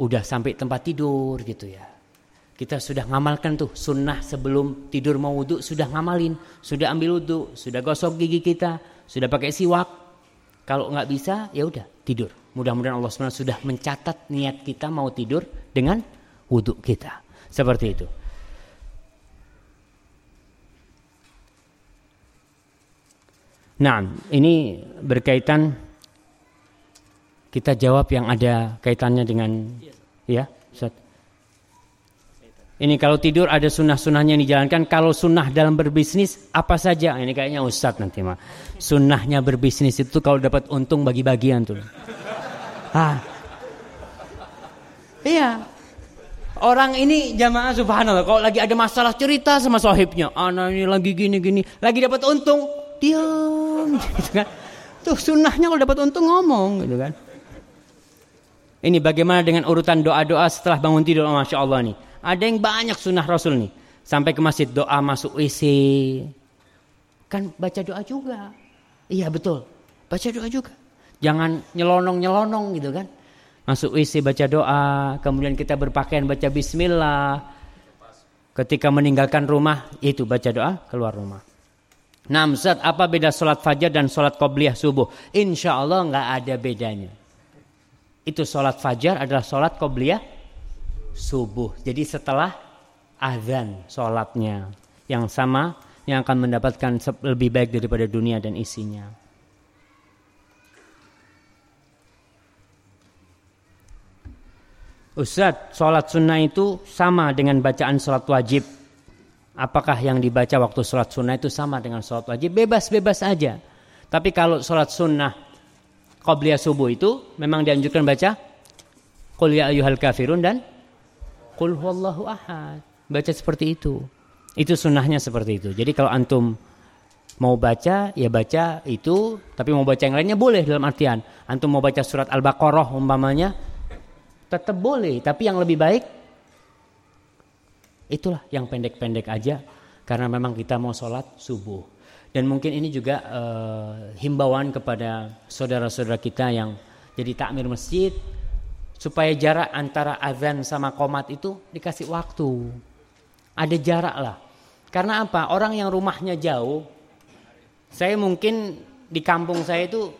udah sampai tempat tidur gitu ya. Kita sudah ngamalkan tuh sunnah sebelum tidur mau wudhu sudah ngamalin, sudah ambil wudhu, sudah gosok gigi kita, sudah pakai siwak. Kalau nggak bisa, ya udah tidur. Mudah-mudahan Allah SWT sudah mencatat niat kita mau tidur dengan wudhu kita. Seperti itu. Nah, ini berkaitan kita jawab yang ada kaitannya dengan ya, Ustaz. Ini kalau tidur ada sunnah-sunnahnya yang dijalankan. Kalau sunnah dalam berbisnis apa saja? Ini kayaknya Ustaz nanti mah. Sunnahnya berbisnis itu kalau dapat untung bagi-bagian tuh. Ah. Iya. Orang ini jamaah subhanallah kalau lagi ada masalah cerita sama sohibnya, anak ini lagi gini-gini, lagi dapat untung, diam [LAUGHS] gitu kan. Tuh sunnahnya kalau dapat untung ngomong gitu kan. Ini bagaimana dengan urutan doa-doa setelah bangun tidur, oh, masya Allah nih. Ada yang banyak sunnah Rasul nih. Sampai ke masjid doa masuk WC. Kan baca doa juga. Iya betul. Baca doa juga. Jangan nyelonong-nyelonong gitu kan. Masuk WC baca doa. Kemudian kita berpakaian baca bismillah. Ketika meninggalkan rumah itu baca doa keluar rumah. Ustaz, apa beda sholat fajar dan sholat qobliyah subuh? Insya Allah nggak ada bedanya. Itu sholat fajar adalah sholat qobliyah subuh. Jadi setelah azan sholatnya. Yang sama yang akan mendapatkan lebih baik daripada dunia dan isinya. Ustaz, sholat sunnah itu sama dengan bacaan sholat wajib Apakah yang dibaca waktu sholat sunnah itu sama dengan sholat wajib? Bebas-bebas aja. Tapi kalau sholat sunnah qobliyah subuh itu memang dianjurkan baca Qul ya ayyuhal kafirun dan Qul huwallahu ahad. Baca seperti itu. Itu sunnahnya seperti itu. Jadi kalau antum mau baca ya baca itu tapi mau baca yang lainnya boleh dalam artian antum mau baca surat al-baqarah umpamanya tetap boleh tapi yang lebih baik Itulah yang pendek-pendek aja karena memang kita mau sholat subuh. Dan mungkin ini juga uh, himbauan kepada saudara-saudara kita yang jadi takmir masjid supaya jarak antara azan sama komat itu dikasih waktu. Ada jarak lah. Karena apa? Orang yang rumahnya jauh, saya mungkin di kampung saya itu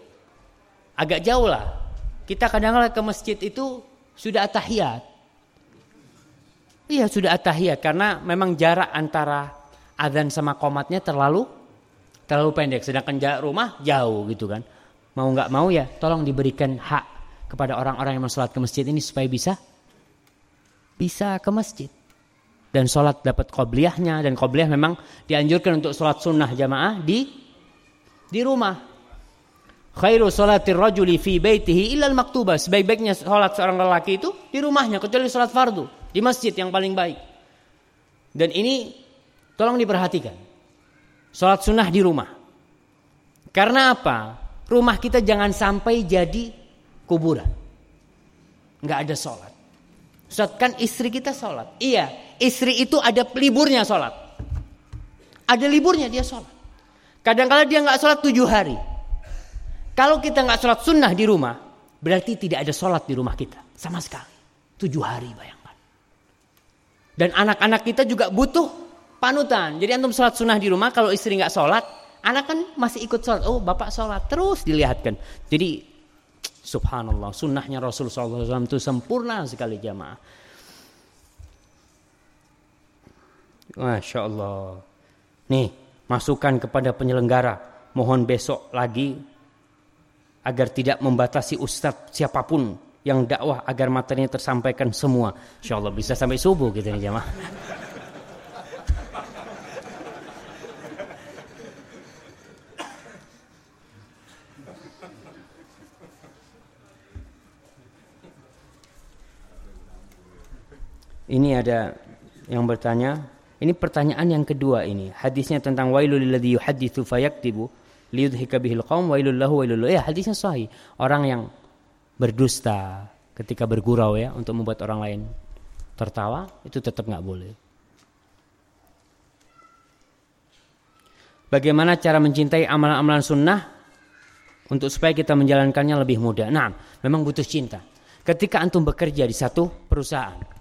agak jauh lah. Kita kadang-kadang ke masjid itu sudah atahiyat. Iya sudah atahiyat karena memang jarak antara adzan sama komatnya terlalu terlalu pendek. Sedangkan jarak rumah jauh gitu kan. Mau nggak mau ya tolong diberikan hak kepada orang-orang yang sholat ke masjid ini supaya bisa bisa ke masjid. Dan sholat dapat qobliyahnya dan qobliyah memang dianjurkan untuk sholat sunnah jamaah di di rumah. Khairu sholatir rajuli fi baitihi illal maktubah. Sebaik-baiknya sholat seorang lelaki itu di rumahnya kecuali sholat fardu. Di masjid yang paling baik. Dan ini tolong diperhatikan. Sholat sunnah di rumah. Karena apa? Rumah kita jangan sampai jadi kuburan. Nggak ada sholat. Ustaz kan istri kita sholat. Iya, istri itu ada liburnya sholat. Ada liburnya dia sholat. Kadang-kadang dia nggak sholat tujuh hari. Kalau kita nggak sholat sunnah di rumah, berarti tidak ada sholat di rumah kita sama sekali. Tujuh hari bayang. Dan anak-anak kita juga butuh panutan. Jadi antum sholat sunnah di rumah, kalau istri nggak sholat, anak kan masih ikut sholat. Oh bapak sholat, terus dilihatkan. Jadi subhanallah, sunnahnya Rasul SAW itu sempurna sekali jamaah. Masya Allah. Nih, masukan kepada penyelenggara. Mohon besok lagi agar tidak membatasi ustadz siapa pun yang dakwah agar materinya tersampaikan semua. Insya Allah bisa sampai subuh gitu nih jamaah. Ini ada yang bertanya, ini pertanyaan yang kedua ini. Hadisnya tentang wailul lilladzi yuhadditsu fayaktibu liyudhika bihil qaum wailul lahu wailul Ya, hadisnya sahih. Orang yang berdusta ketika bergurau ya untuk membuat orang lain tertawa itu tetap nggak boleh. Bagaimana cara mencintai amalan-amalan sunnah untuk supaya kita menjalankannya lebih mudah? Nah, memang butuh cinta. Ketika antum bekerja di satu perusahaan,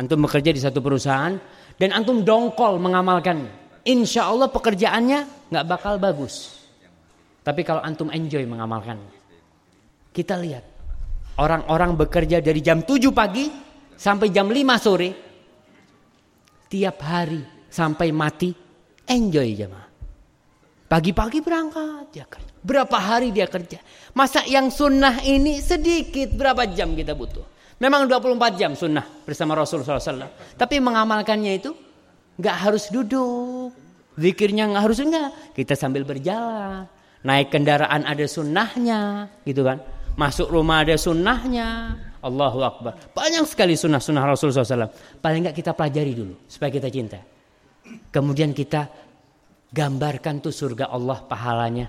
Antum bekerja di satu perusahaan dan antum dongkol mengamalkan. Insya Allah pekerjaannya nggak bakal bagus. Tapi kalau antum enjoy mengamalkan, kita lihat orang-orang bekerja dari jam 7 pagi sampai jam 5 sore, tiap hari sampai mati, enjoy jemaah. Pagi-pagi berangkat dia kerja. Berapa hari dia kerja? Masa yang sunnah ini sedikit berapa jam kita butuh? Memang 24 jam sunnah bersama Rasul SAW. Tapi mengamalkannya itu nggak harus duduk. Zikirnya nggak harus enggak. Kita sambil berjalan. Naik kendaraan ada sunnahnya. Gitu kan. Masuk rumah ada sunnahnya. Allahu Akbar. Banyak sekali sunnah-sunnah Rasul SAW. Paling nggak kita pelajari dulu. Supaya kita cinta. Kemudian kita gambarkan tuh surga Allah pahalanya.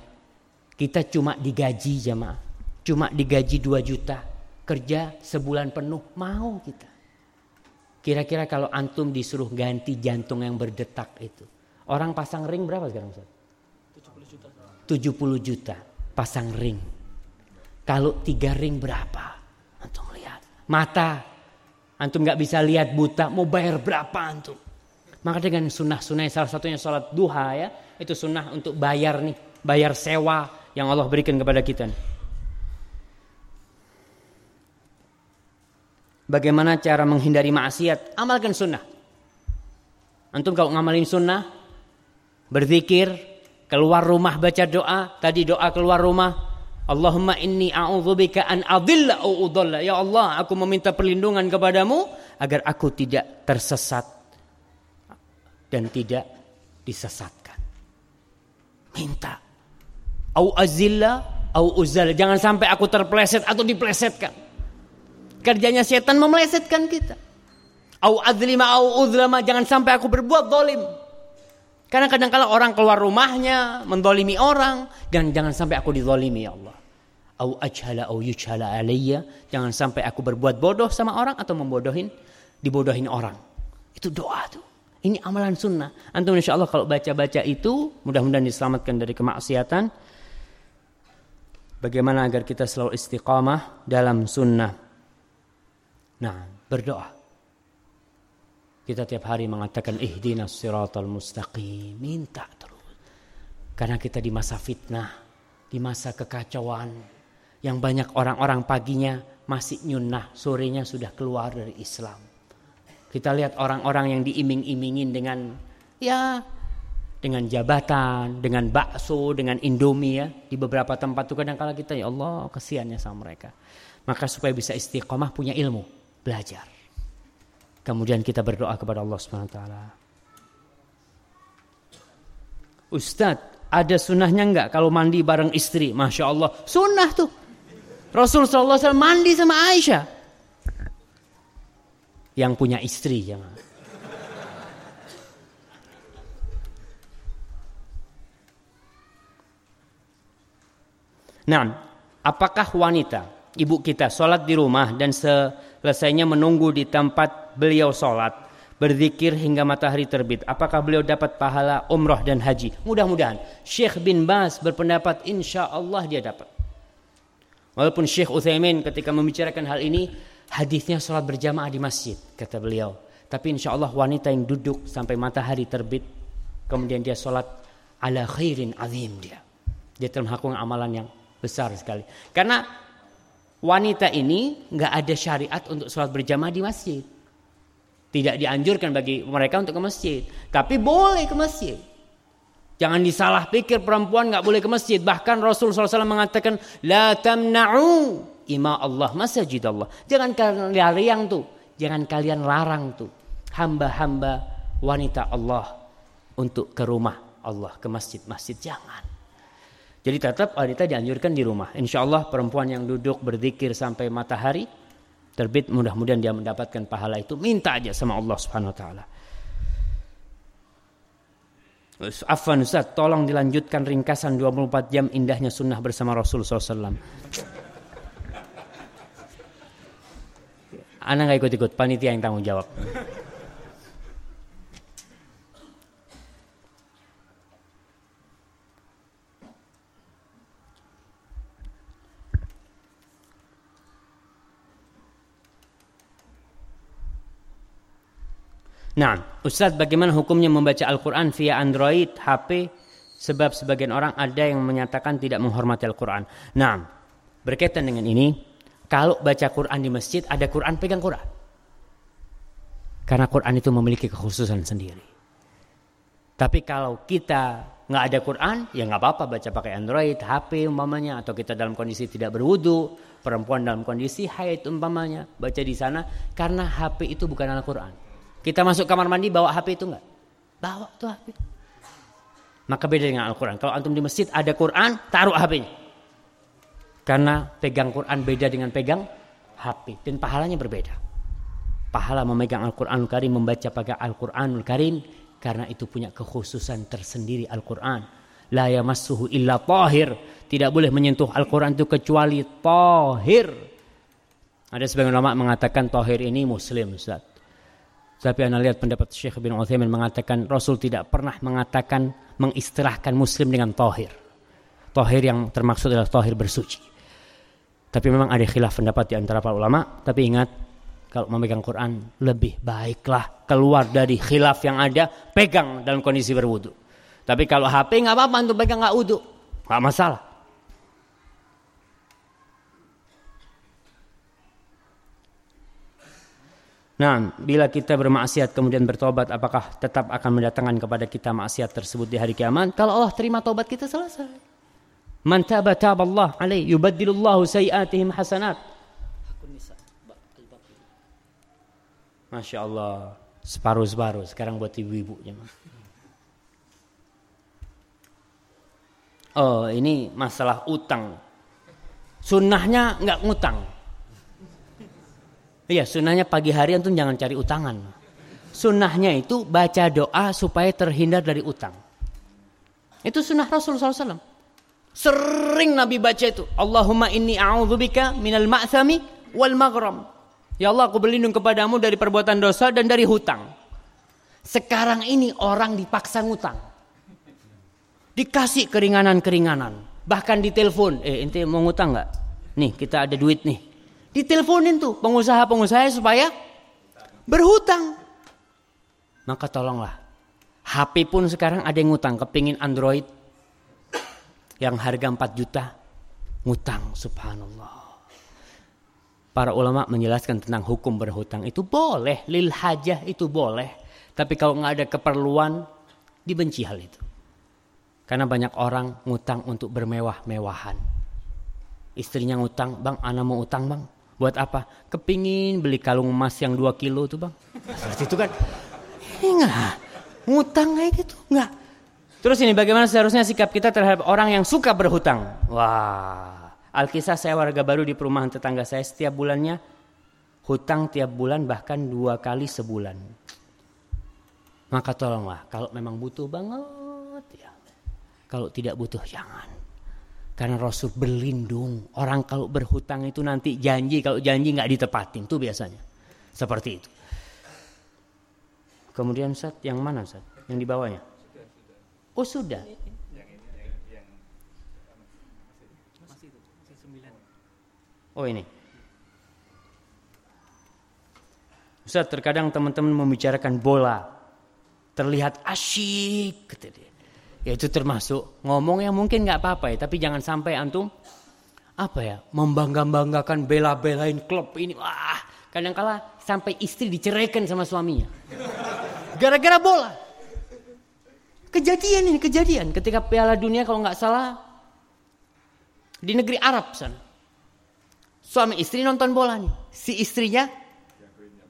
Kita cuma digaji jamaah. Cuma digaji 2 juta kerja sebulan penuh mau kita. Kira-kira kalau antum disuruh ganti jantung yang berdetak itu. Orang pasang ring berapa sekarang Ustaz? 70 juta. 70 juta pasang ring. Kalau tiga ring berapa? Antum lihat. Mata. Antum nggak bisa lihat buta. Mau bayar berapa antum? Maka dengan sunnah-sunnah salah satunya sholat duha ya. Itu sunnah untuk bayar nih. Bayar sewa yang Allah berikan kepada kita. Nih. Bagaimana cara menghindari maksiat? Amalkan sunnah. Antum kalau ngamalin sunnah, berzikir, keluar rumah baca doa, tadi doa keluar rumah, Allahumma inni a'udzubika an adilla au udalla. Ya Allah, aku meminta perlindungan kepadamu agar aku tidak tersesat dan tidak disesatkan. Minta. Au azilla au uzal. Jangan sampai aku terpleset atau diplesetkan. Kerjanya setan memelesetkan kita. Au adlima au udlama jangan sampai aku berbuat dolim. Karena kadang-kala orang keluar rumahnya mendolimi orang dan jangan sampai aku didolimi ya Allah. Au ajhala au yujhala alayya jangan sampai aku berbuat bodoh sama orang atau membodohin dibodohin orang. Itu doa tuh. Ini amalan sunnah. Antum insya Allah kalau baca-baca itu mudah-mudahan diselamatkan dari kemaksiatan. Bagaimana agar kita selalu istiqamah dalam sunnah. Nah, berdoa. Kita tiap hari mengatakan ihdinas siratal mustaqim, minta terus. Karena kita di masa fitnah, di masa kekacauan, yang banyak orang-orang paginya masih nyunnah, sorenya sudah keluar dari Islam. Kita lihat orang-orang yang diiming-imingin dengan ya dengan jabatan, dengan bakso, dengan indomie ya di beberapa tempat tuh kadang kala kita ya Allah kesiannya sama mereka. Maka supaya bisa istiqomah punya ilmu belajar. Kemudian kita berdoa kepada Allah Subhanahu wa taala. Ustadz, ada sunnahnya enggak kalau mandi bareng istri? Masya Allah, sunnah tuh. Rasul SAW mandi sama Aisyah. Yang punya istri, jangan. Nah, apakah wanita, ibu kita, sholat di rumah dan se selesainya menunggu di tempat beliau sholat, berzikir hingga matahari terbit. Apakah beliau dapat pahala umroh dan haji? Mudah-mudahan. Syekh bin Bas berpendapat insya Allah dia dapat. Walaupun Syekh Uthaymin ketika membicarakan hal ini, hadisnya sholat berjamaah di masjid, kata beliau. Tapi insya Allah wanita yang duduk sampai matahari terbit, kemudian dia sholat ala khairin azim dia. Dia melakukan amalan yang besar sekali. Karena wanita ini nggak ada syariat untuk sholat berjamaah di masjid. Tidak dianjurkan bagi mereka untuk ke masjid. Tapi boleh ke masjid. Jangan disalah pikir perempuan nggak boleh ke masjid. Bahkan Rasul SAW mengatakan, La tamna'u ima Allah masjid Allah. Jangan kalian larang tuh. Jangan kalian larang tuh. Hamba-hamba wanita Allah untuk ke rumah Allah. Ke masjid-masjid. Jangan. Jadi tetap wanita dianjurkan di rumah. Insya Allah perempuan yang duduk berzikir sampai matahari terbit mudah-mudahan dia mendapatkan pahala itu minta aja sama Allah Subhanahu wa taala. Afwan Ustaz, tolong dilanjutkan ringkasan 24 jam indahnya sunnah bersama Rasul SAW. Anak nggak ikut-ikut, panitia yang tanggung jawab. Nah, Ustadz bagaimana hukumnya membaca Al-Quran via Android, HP, sebab sebagian orang ada yang menyatakan tidak menghormati Al-Quran. Nah, berkaitan dengan ini, kalau baca Quran di masjid, ada Quran, pegang Quran. Karena Quran itu memiliki kekhususan sendiri. Tapi kalau kita nggak ada Quran, ya nggak apa-apa baca pakai Android, HP umpamanya, atau kita dalam kondisi tidak berwudu, perempuan dalam kondisi haid umpamanya, baca di sana, karena HP itu bukan Al-Quran. Kita masuk kamar mandi bawa HP itu enggak? Bawa tuh HP. Maka beda dengan Al-Quran. Kalau antum di masjid ada Quran, taruh HP-nya. Karena pegang Quran beda dengan pegang HP. Dan pahalanya berbeda. Pahala memegang Al-Quranul Karim, membaca pakai Al-Quranul Karim. Karena itu punya kekhususan tersendiri Al-Quran. La yamassuhu illa tahir. Tidak boleh menyentuh Al-Quran itu kecuali tahir. Ada sebagian ulama mengatakan tahir ini muslim Ustaz. Tapi anda lihat pendapat Syekh bin Uthaymin mengatakan Rasul tidak pernah mengatakan mengistilahkan muslim dengan tohir. Tohir yang termaksud adalah tohir bersuci. Tapi memang ada khilaf pendapat di antara para ulama. Tapi ingat kalau memegang Quran lebih baiklah keluar dari khilaf yang ada pegang dalam kondisi berwudu. Tapi kalau HP nggak apa-apa untuk pegang nggak wudu, nggak masalah. Nah, bila kita bermaksiat kemudian bertobat, apakah tetap akan mendatangkan kepada kita maksiat tersebut di hari kiamat? Kalau Allah terima tobat kita selesai. Man taba Allah alaih yubaddilullahu sayiatihim hasanat. Masya Allah, separuh-separuh. Sekarang buat ibu-ibu. Oh, ini masalah utang. Sunnahnya nggak ngutang. Iya, sunnahnya pagi hari antum jangan cari utangan. Sunnahnya itu baca doa supaya terhindar dari utang. Itu sunnah Rasul SAW. Sering Nabi baca itu. Allahumma inni a'udzubika minal ma'thami wal maghram. Ya Allah aku berlindung kepadamu dari perbuatan dosa dan dari hutang. Sekarang ini orang dipaksa ngutang. Dikasih keringanan-keringanan. Bahkan di telepon. Eh ente mau ngutang nggak? Nih kita ada duit nih. Diteleponin tuh pengusaha-pengusaha supaya berhutang. Maka tolonglah. HP pun sekarang ada yang ngutang. Kepingin Android yang harga 4 juta. Ngutang subhanallah. Para ulama menjelaskan tentang hukum berhutang itu boleh. Lil hajah itu boleh. Tapi kalau nggak ada keperluan dibenci hal itu. Karena banyak orang ngutang untuk bermewah-mewahan. Istrinya ngutang, bang, anak mau utang bang. Buat apa? Kepingin beli kalung emas yang 2 kilo tuh bang. Seperti itu kan. Enggak. Ngutang kayak gitu. Enggak. Terus ini bagaimana seharusnya sikap kita terhadap orang yang suka berhutang? Wah. Alkisah saya warga baru di perumahan tetangga saya setiap bulannya hutang tiap bulan bahkan dua kali sebulan. Maka tolonglah kalau memang butuh banget ya. Kalau tidak butuh jangan. Karena Rasul berlindung. Orang kalau berhutang itu nanti janji, kalau janji nggak ditepatin. Itu biasanya. Seperti itu. Kemudian Ustaz, yang mana Ustaz? Yang di bawahnya? Oh sudah. Oh ini. Ustaz, terkadang teman-teman membicarakan bola. Terlihat asyik. Dia. Ya itu termasuk ngomong yang mungkin nggak apa-apa ya. Tapi jangan sampai antum apa ya membangga-banggakan bela-belain klub ini. Wah kadang kala sampai istri diceraikan sama suaminya. Gara-gara bola. Kejadian ini kejadian ketika Piala Dunia kalau nggak salah di negeri Arab sana. Suami istri nonton bola nih. Si istrinya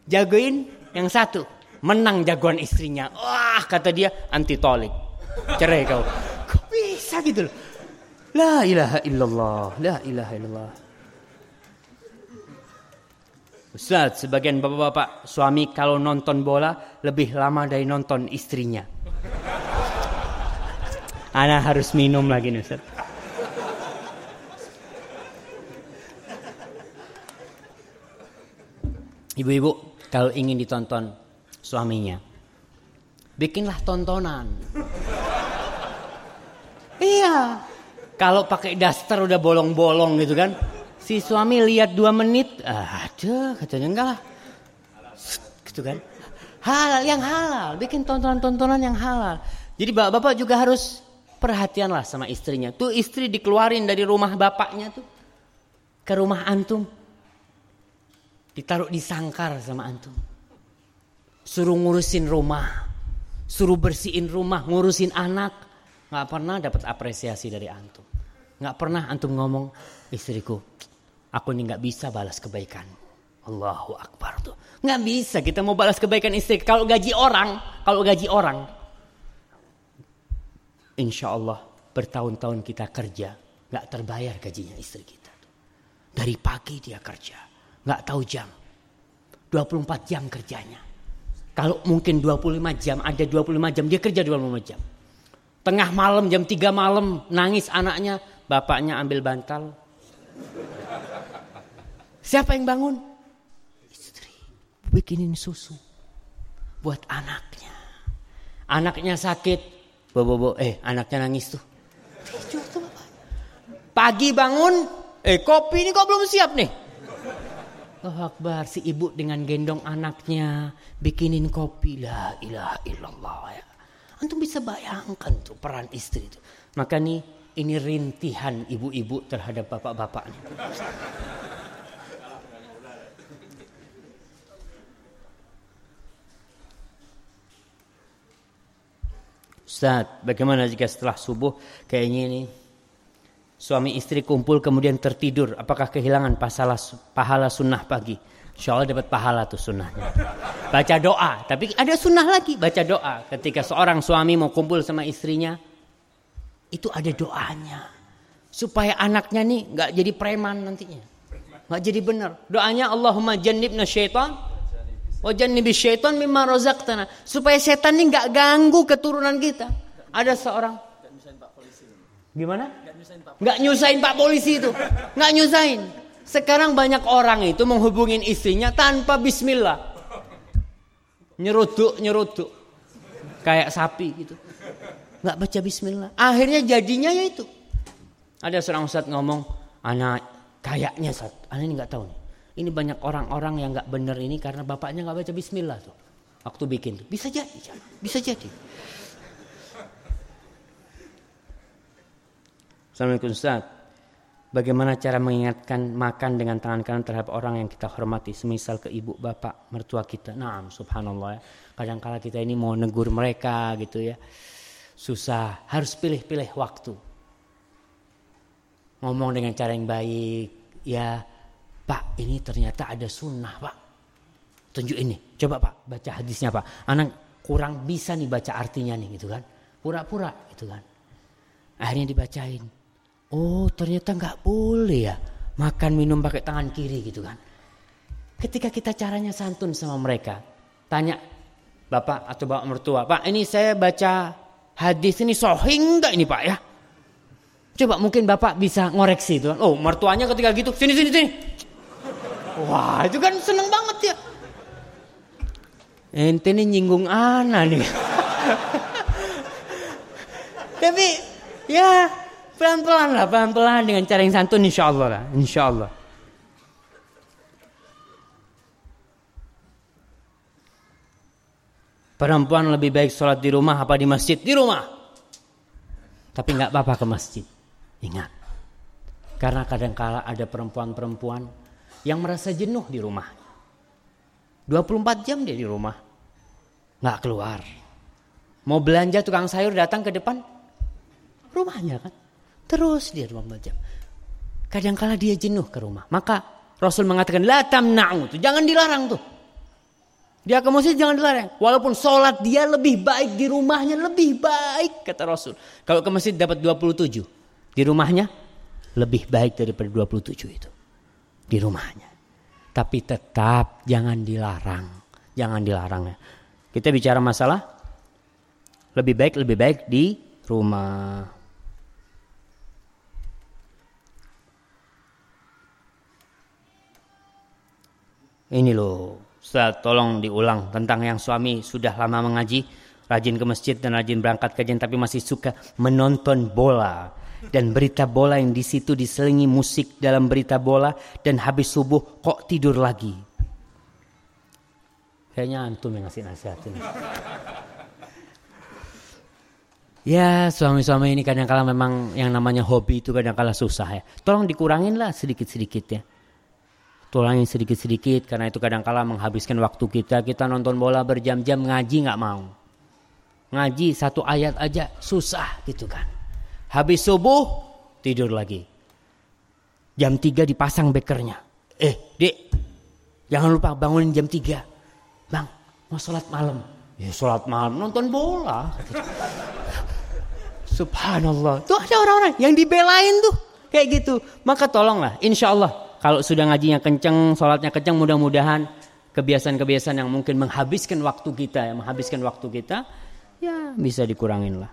jagoin yang satu. Menang jagoan istrinya. Wah kata dia anti tolik. Cerai kau. Kok bisa gitu loh. La ilaha illallah. La ilaha illallah. Ustaz, sebagian bapak-bapak suami kalau nonton bola lebih lama dari nonton istrinya. Ana harus minum lagi nih Ustaz. Ibu-ibu kalau ingin ditonton suaminya, bikinlah tontonan. Iya, kalau pakai daster udah bolong-bolong gitu kan, si suami lihat dua menit, ada katanya enggak lah, gitu kan. Halal yang halal, bikin tontonan-tontonan yang halal. Jadi bapak-bapak juga harus perhatianlah sama istrinya. Tuh istri dikeluarin dari rumah bapaknya tuh ke rumah antum. Ditaruh di sangkar sama antum. Suruh ngurusin rumah. Suruh bersihin rumah, ngurusin anak. Gak pernah dapat apresiasi dari antum. Gak pernah antum ngomong, istriku, aku ini gak bisa balas kebaikan. Allahu Akbar tuh. Gak bisa kita mau balas kebaikan istri. Kalau gaji orang, kalau gaji orang, insya Allah bertahun-tahun kita kerja nggak terbayar gajinya istri kita. Dari pagi dia kerja, nggak tahu jam. 24 jam kerjanya. Kalau mungkin 25 jam, ada 25 jam, dia kerja 25 jam. Tengah malam, jam 3 malam, nangis anaknya, bapaknya ambil bantal. Siapa yang bangun? Istri. Bikinin susu. Buat anaknya. Anaknya sakit, Bobo, eh anaknya nangis tuh. Tidur tuh bapak. Pagi bangun, eh kopi ini kok belum siap nih. Oh Akbar, si ibu dengan gendong anaknya bikinin kopi lah ilaha illallah ya. Antum bisa bayangkan tuh peran istri itu. Maka nih ini rintihan ibu-ibu terhadap bapak-bapak. Ustaz, bagaimana jika setelah subuh kayaknya ini suami istri kumpul kemudian tertidur, apakah kehilangan pahala, pahala sunnah pagi? Insya Allah dapat pahala tuh sunnahnya. Baca doa, tapi ada sunnah lagi baca doa. Ketika seorang suami mau kumpul sama istrinya, itu ada doanya supaya anaknya nih nggak jadi preman nantinya, nggak jadi benar. Doanya Allahumma jannibna syaitan Wajan nabi syaitan mimma razaqtana. Supaya setan ini nggak ganggu keturunan kita. Ada seorang Gimana? Nggak nyusahin Pak Polisi itu. Nggak nyusahin. Sekarang banyak orang itu menghubungin istrinya tanpa bismillah. Nyeruduk, nyeruduk. Kayak sapi gitu. Nggak baca bismillah. Akhirnya jadinya ya itu. Ada seorang ustadz ngomong, anak kayaknya saat, anak ini nggak tahu nih. Ini banyak orang-orang yang nggak benar ini karena bapaknya nggak baca Bismillah tuh. Waktu bikin tuh. Bisa jadi, bisa jadi. Assalamualaikum Ustaz. Bagaimana cara mengingatkan makan dengan tangan kanan terhadap orang yang kita hormati, semisal ke ibu, bapak, mertua kita. Nah, subhanallah ya. Kadang kala kita ini mau negur mereka gitu ya. Susah, harus pilih-pilih waktu. Ngomong dengan cara yang baik, ya Pak ini ternyata ada sunnah pak. Tunjuk ini. Coba pak baca hadisnya pak. Anak kurang bisa nih baca artinya nih gitu kan. Pura-pura gitu kan. Akhirnya dibacain. Oh ternyata nggak boleh ya. Makan minum pakai tangan kiri gitu kan. Ketika kita caranya santun sama mereka. Tanya bapak atau bapak mertua. Pak ini saya baca hadis ini sohing enggak ini pak ya. Coba mungkin bapak bisa ngoreksi itu. Oh mertuanya ketika gitu sini sini sini. Wah itu kan seneng banget ya. Ente ini nyinggung Ana nih. [LAUGHS] Tapi ya pelan-pelan lah, pelan-pelan dengan cara yang santun insya Allah lah, insya Allah. Perempuan lebih baik sholat di rumah apa di masjid? Di rumah. Tapi nggak apa-apa ke masjid. Ingat. Karena kadang-kala ada perempuan-perempuan yang merasa jenuh di rumah. 24 jam dia di rumah. Nggak keluar. Mau belanja tukang sayur datang ke depan rumahnya kan. Terus dia 24 jam. Kadang-kala dia jenuh ke rumah. Maka Rasul mengatakan la tamna'u. Jangan dilarang tuh. Dia ke masjid jangan dilarang. Walaupun sholat dia lebih baik di rumahnya lebih baik kata Rasul. Kalau ke masjid dapat 27. Di rumahnya lebih baik daripada 27 itu. Di rumahnya. Tapi tetap jangan dilarang. Jangan dilarang ya. Kita bicara masalah lebih baik lebih baik di rumah. Ini loh Ustaz tolong diulang tentang yang suami sudah lama mengaji, rajin ke masjid dan rajin berangkat kajian tapi masih suka menonton bola dan berita bola yang di situ diselingi musik dalam berita bola dan habis subuh kok tidur lagi. Kayaknya antum yang ngasih nasihat ini. Ya suami-suami ini kadang-kala memang yang namanya hobi itu kadang-kala susah ya. Tolong dikurangin lah sedikit-sedikit ya tulangin sedikit-sedikit karena itu kadang-kala menghabiskan waktu kita. Kita nonton bola berjam-jam ngaji nggak mau. Ngaji satu ayat aja susah gitu kan. Habis subuh tidur lagi. Jam 3 dipasang bekernya. Eh, Dek, jangan lupa bangunin jam 3. Bang, mau sholat malam. Ya sholat malam nonton bola. [LAUGHS] Subhanallah. Tuh ada orang-orang yang dibelain tuh kayak gitu. Maka tolonglah, insya Allah kalau sudah ngajinya kenceng, sholatnya kenceng, mudah-mudahan kebiasaan-kebiasaan yang mungkin menghabiskan waktu kita, yang menghabiskan waktu kita, ya bisa dikurangin lah.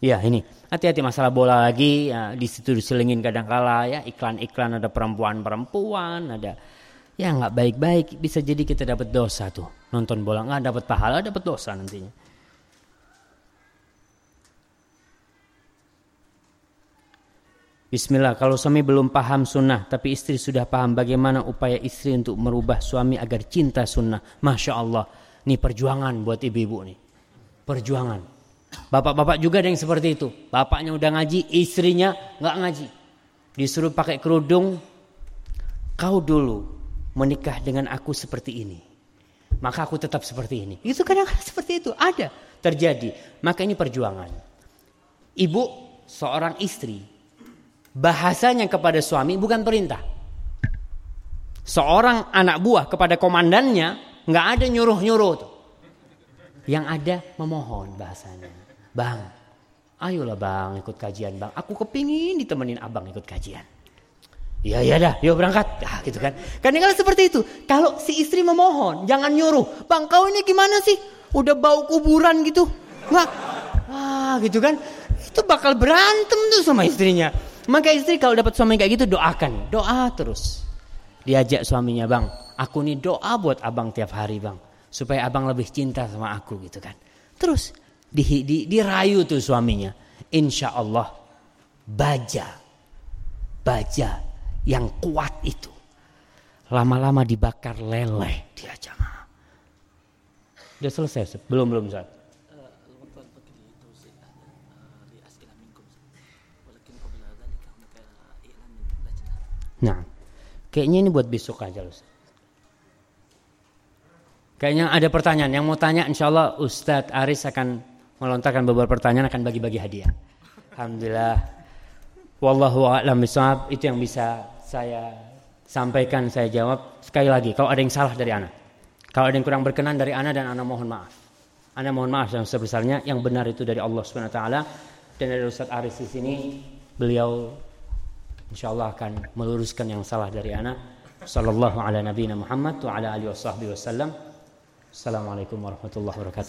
Ya ini hati-hati masalah bola lagi ya, di situ diselingin kadang-kala ya iklan-iklan ada perempuan-perempuan ada ya nggak baik-baik bisa jadi kita dapat dosa tuh nonton bola nggak dapat pahala dapat dosa nantinya. Bismillah, kalau suami belum paham sunnah, tapi istri sudah paham bagaimana upaya istri untuk merubah suami agar cinta sunnah. Masya Allah, ini perjuangan buat ibu-ibu nih. Perjuangan. Bapak-bapak juga ada yang seperti itu. Bapaknya udah ngaji, istrinya nggak ngaji. Disuruh pakai kerudung, kau dulu menikah dengan aku seperti ini. Maka aku tetap seperti ini. Itu kadang-kadang seperti itu, ada, terjadi. Maka ini perjuangan. Ibu, seorang istri, bahasanya kepada suami bukan perintah. Seorang anak buah kepada komandannya nggak ada nyuruh-nyuruh tuh. Yang ada memohon bahasanya. Bang, ayolah bang ikut kajian bang. Aku kepingin ditemenin abang ikut kajian. Iya iya dah, yuk berangkat. Ya, gitu kan. Karena kalau seperti itu, kalau si istri memohon, jangan nyuruh. Bang, kau ini gimana sih? Udah bau kuburan gitu. Nggak. Ah, gitu kan. Itu bakal berantem tuh sama istrinya. Maka istri kalau dapat suami kayak gitu doakan, doa terus. Diajak suaminya, "Bang, aku nih doa buat Abang tiap hari, Bang, supaya Abang lebih cinta sama aku gitu kan." Terus di, di, dirayu tuh suaminya. Insya Allah baja, baja yang kuat itu lama-lama dibakar leleh dia jamaah. Udah selesai, belum belum Ustaz. Nah, kayaknya ini buat besok aja loh. Kayaknya ada pertanyaan yang mau tanya, insya Allah Ustadz Aris akan melontarkan beberapa pertanyaan akan bagi-bagi hadiah. Alhamdulillah. Wallahu a'lam itu yang bisa saya sampaikan, saya jawab. Sekali lagi, kalau ada yang salah dari anak, kalau ada yang kurang berkenan dari anak dan anak mohon maaf. Anak mohon maaf yang sebesarnya, yang benar itu dari Allah Subhanahu Wa Taala dan dari Ustadz Aris di sini. Beliau Insya Allah akan meluruskan yang salah dari anak. Sallallahu ala nabiyina Muhammad wa ala alihi wasallam. Assalamualaikum warahmatullahi wabarakatuh.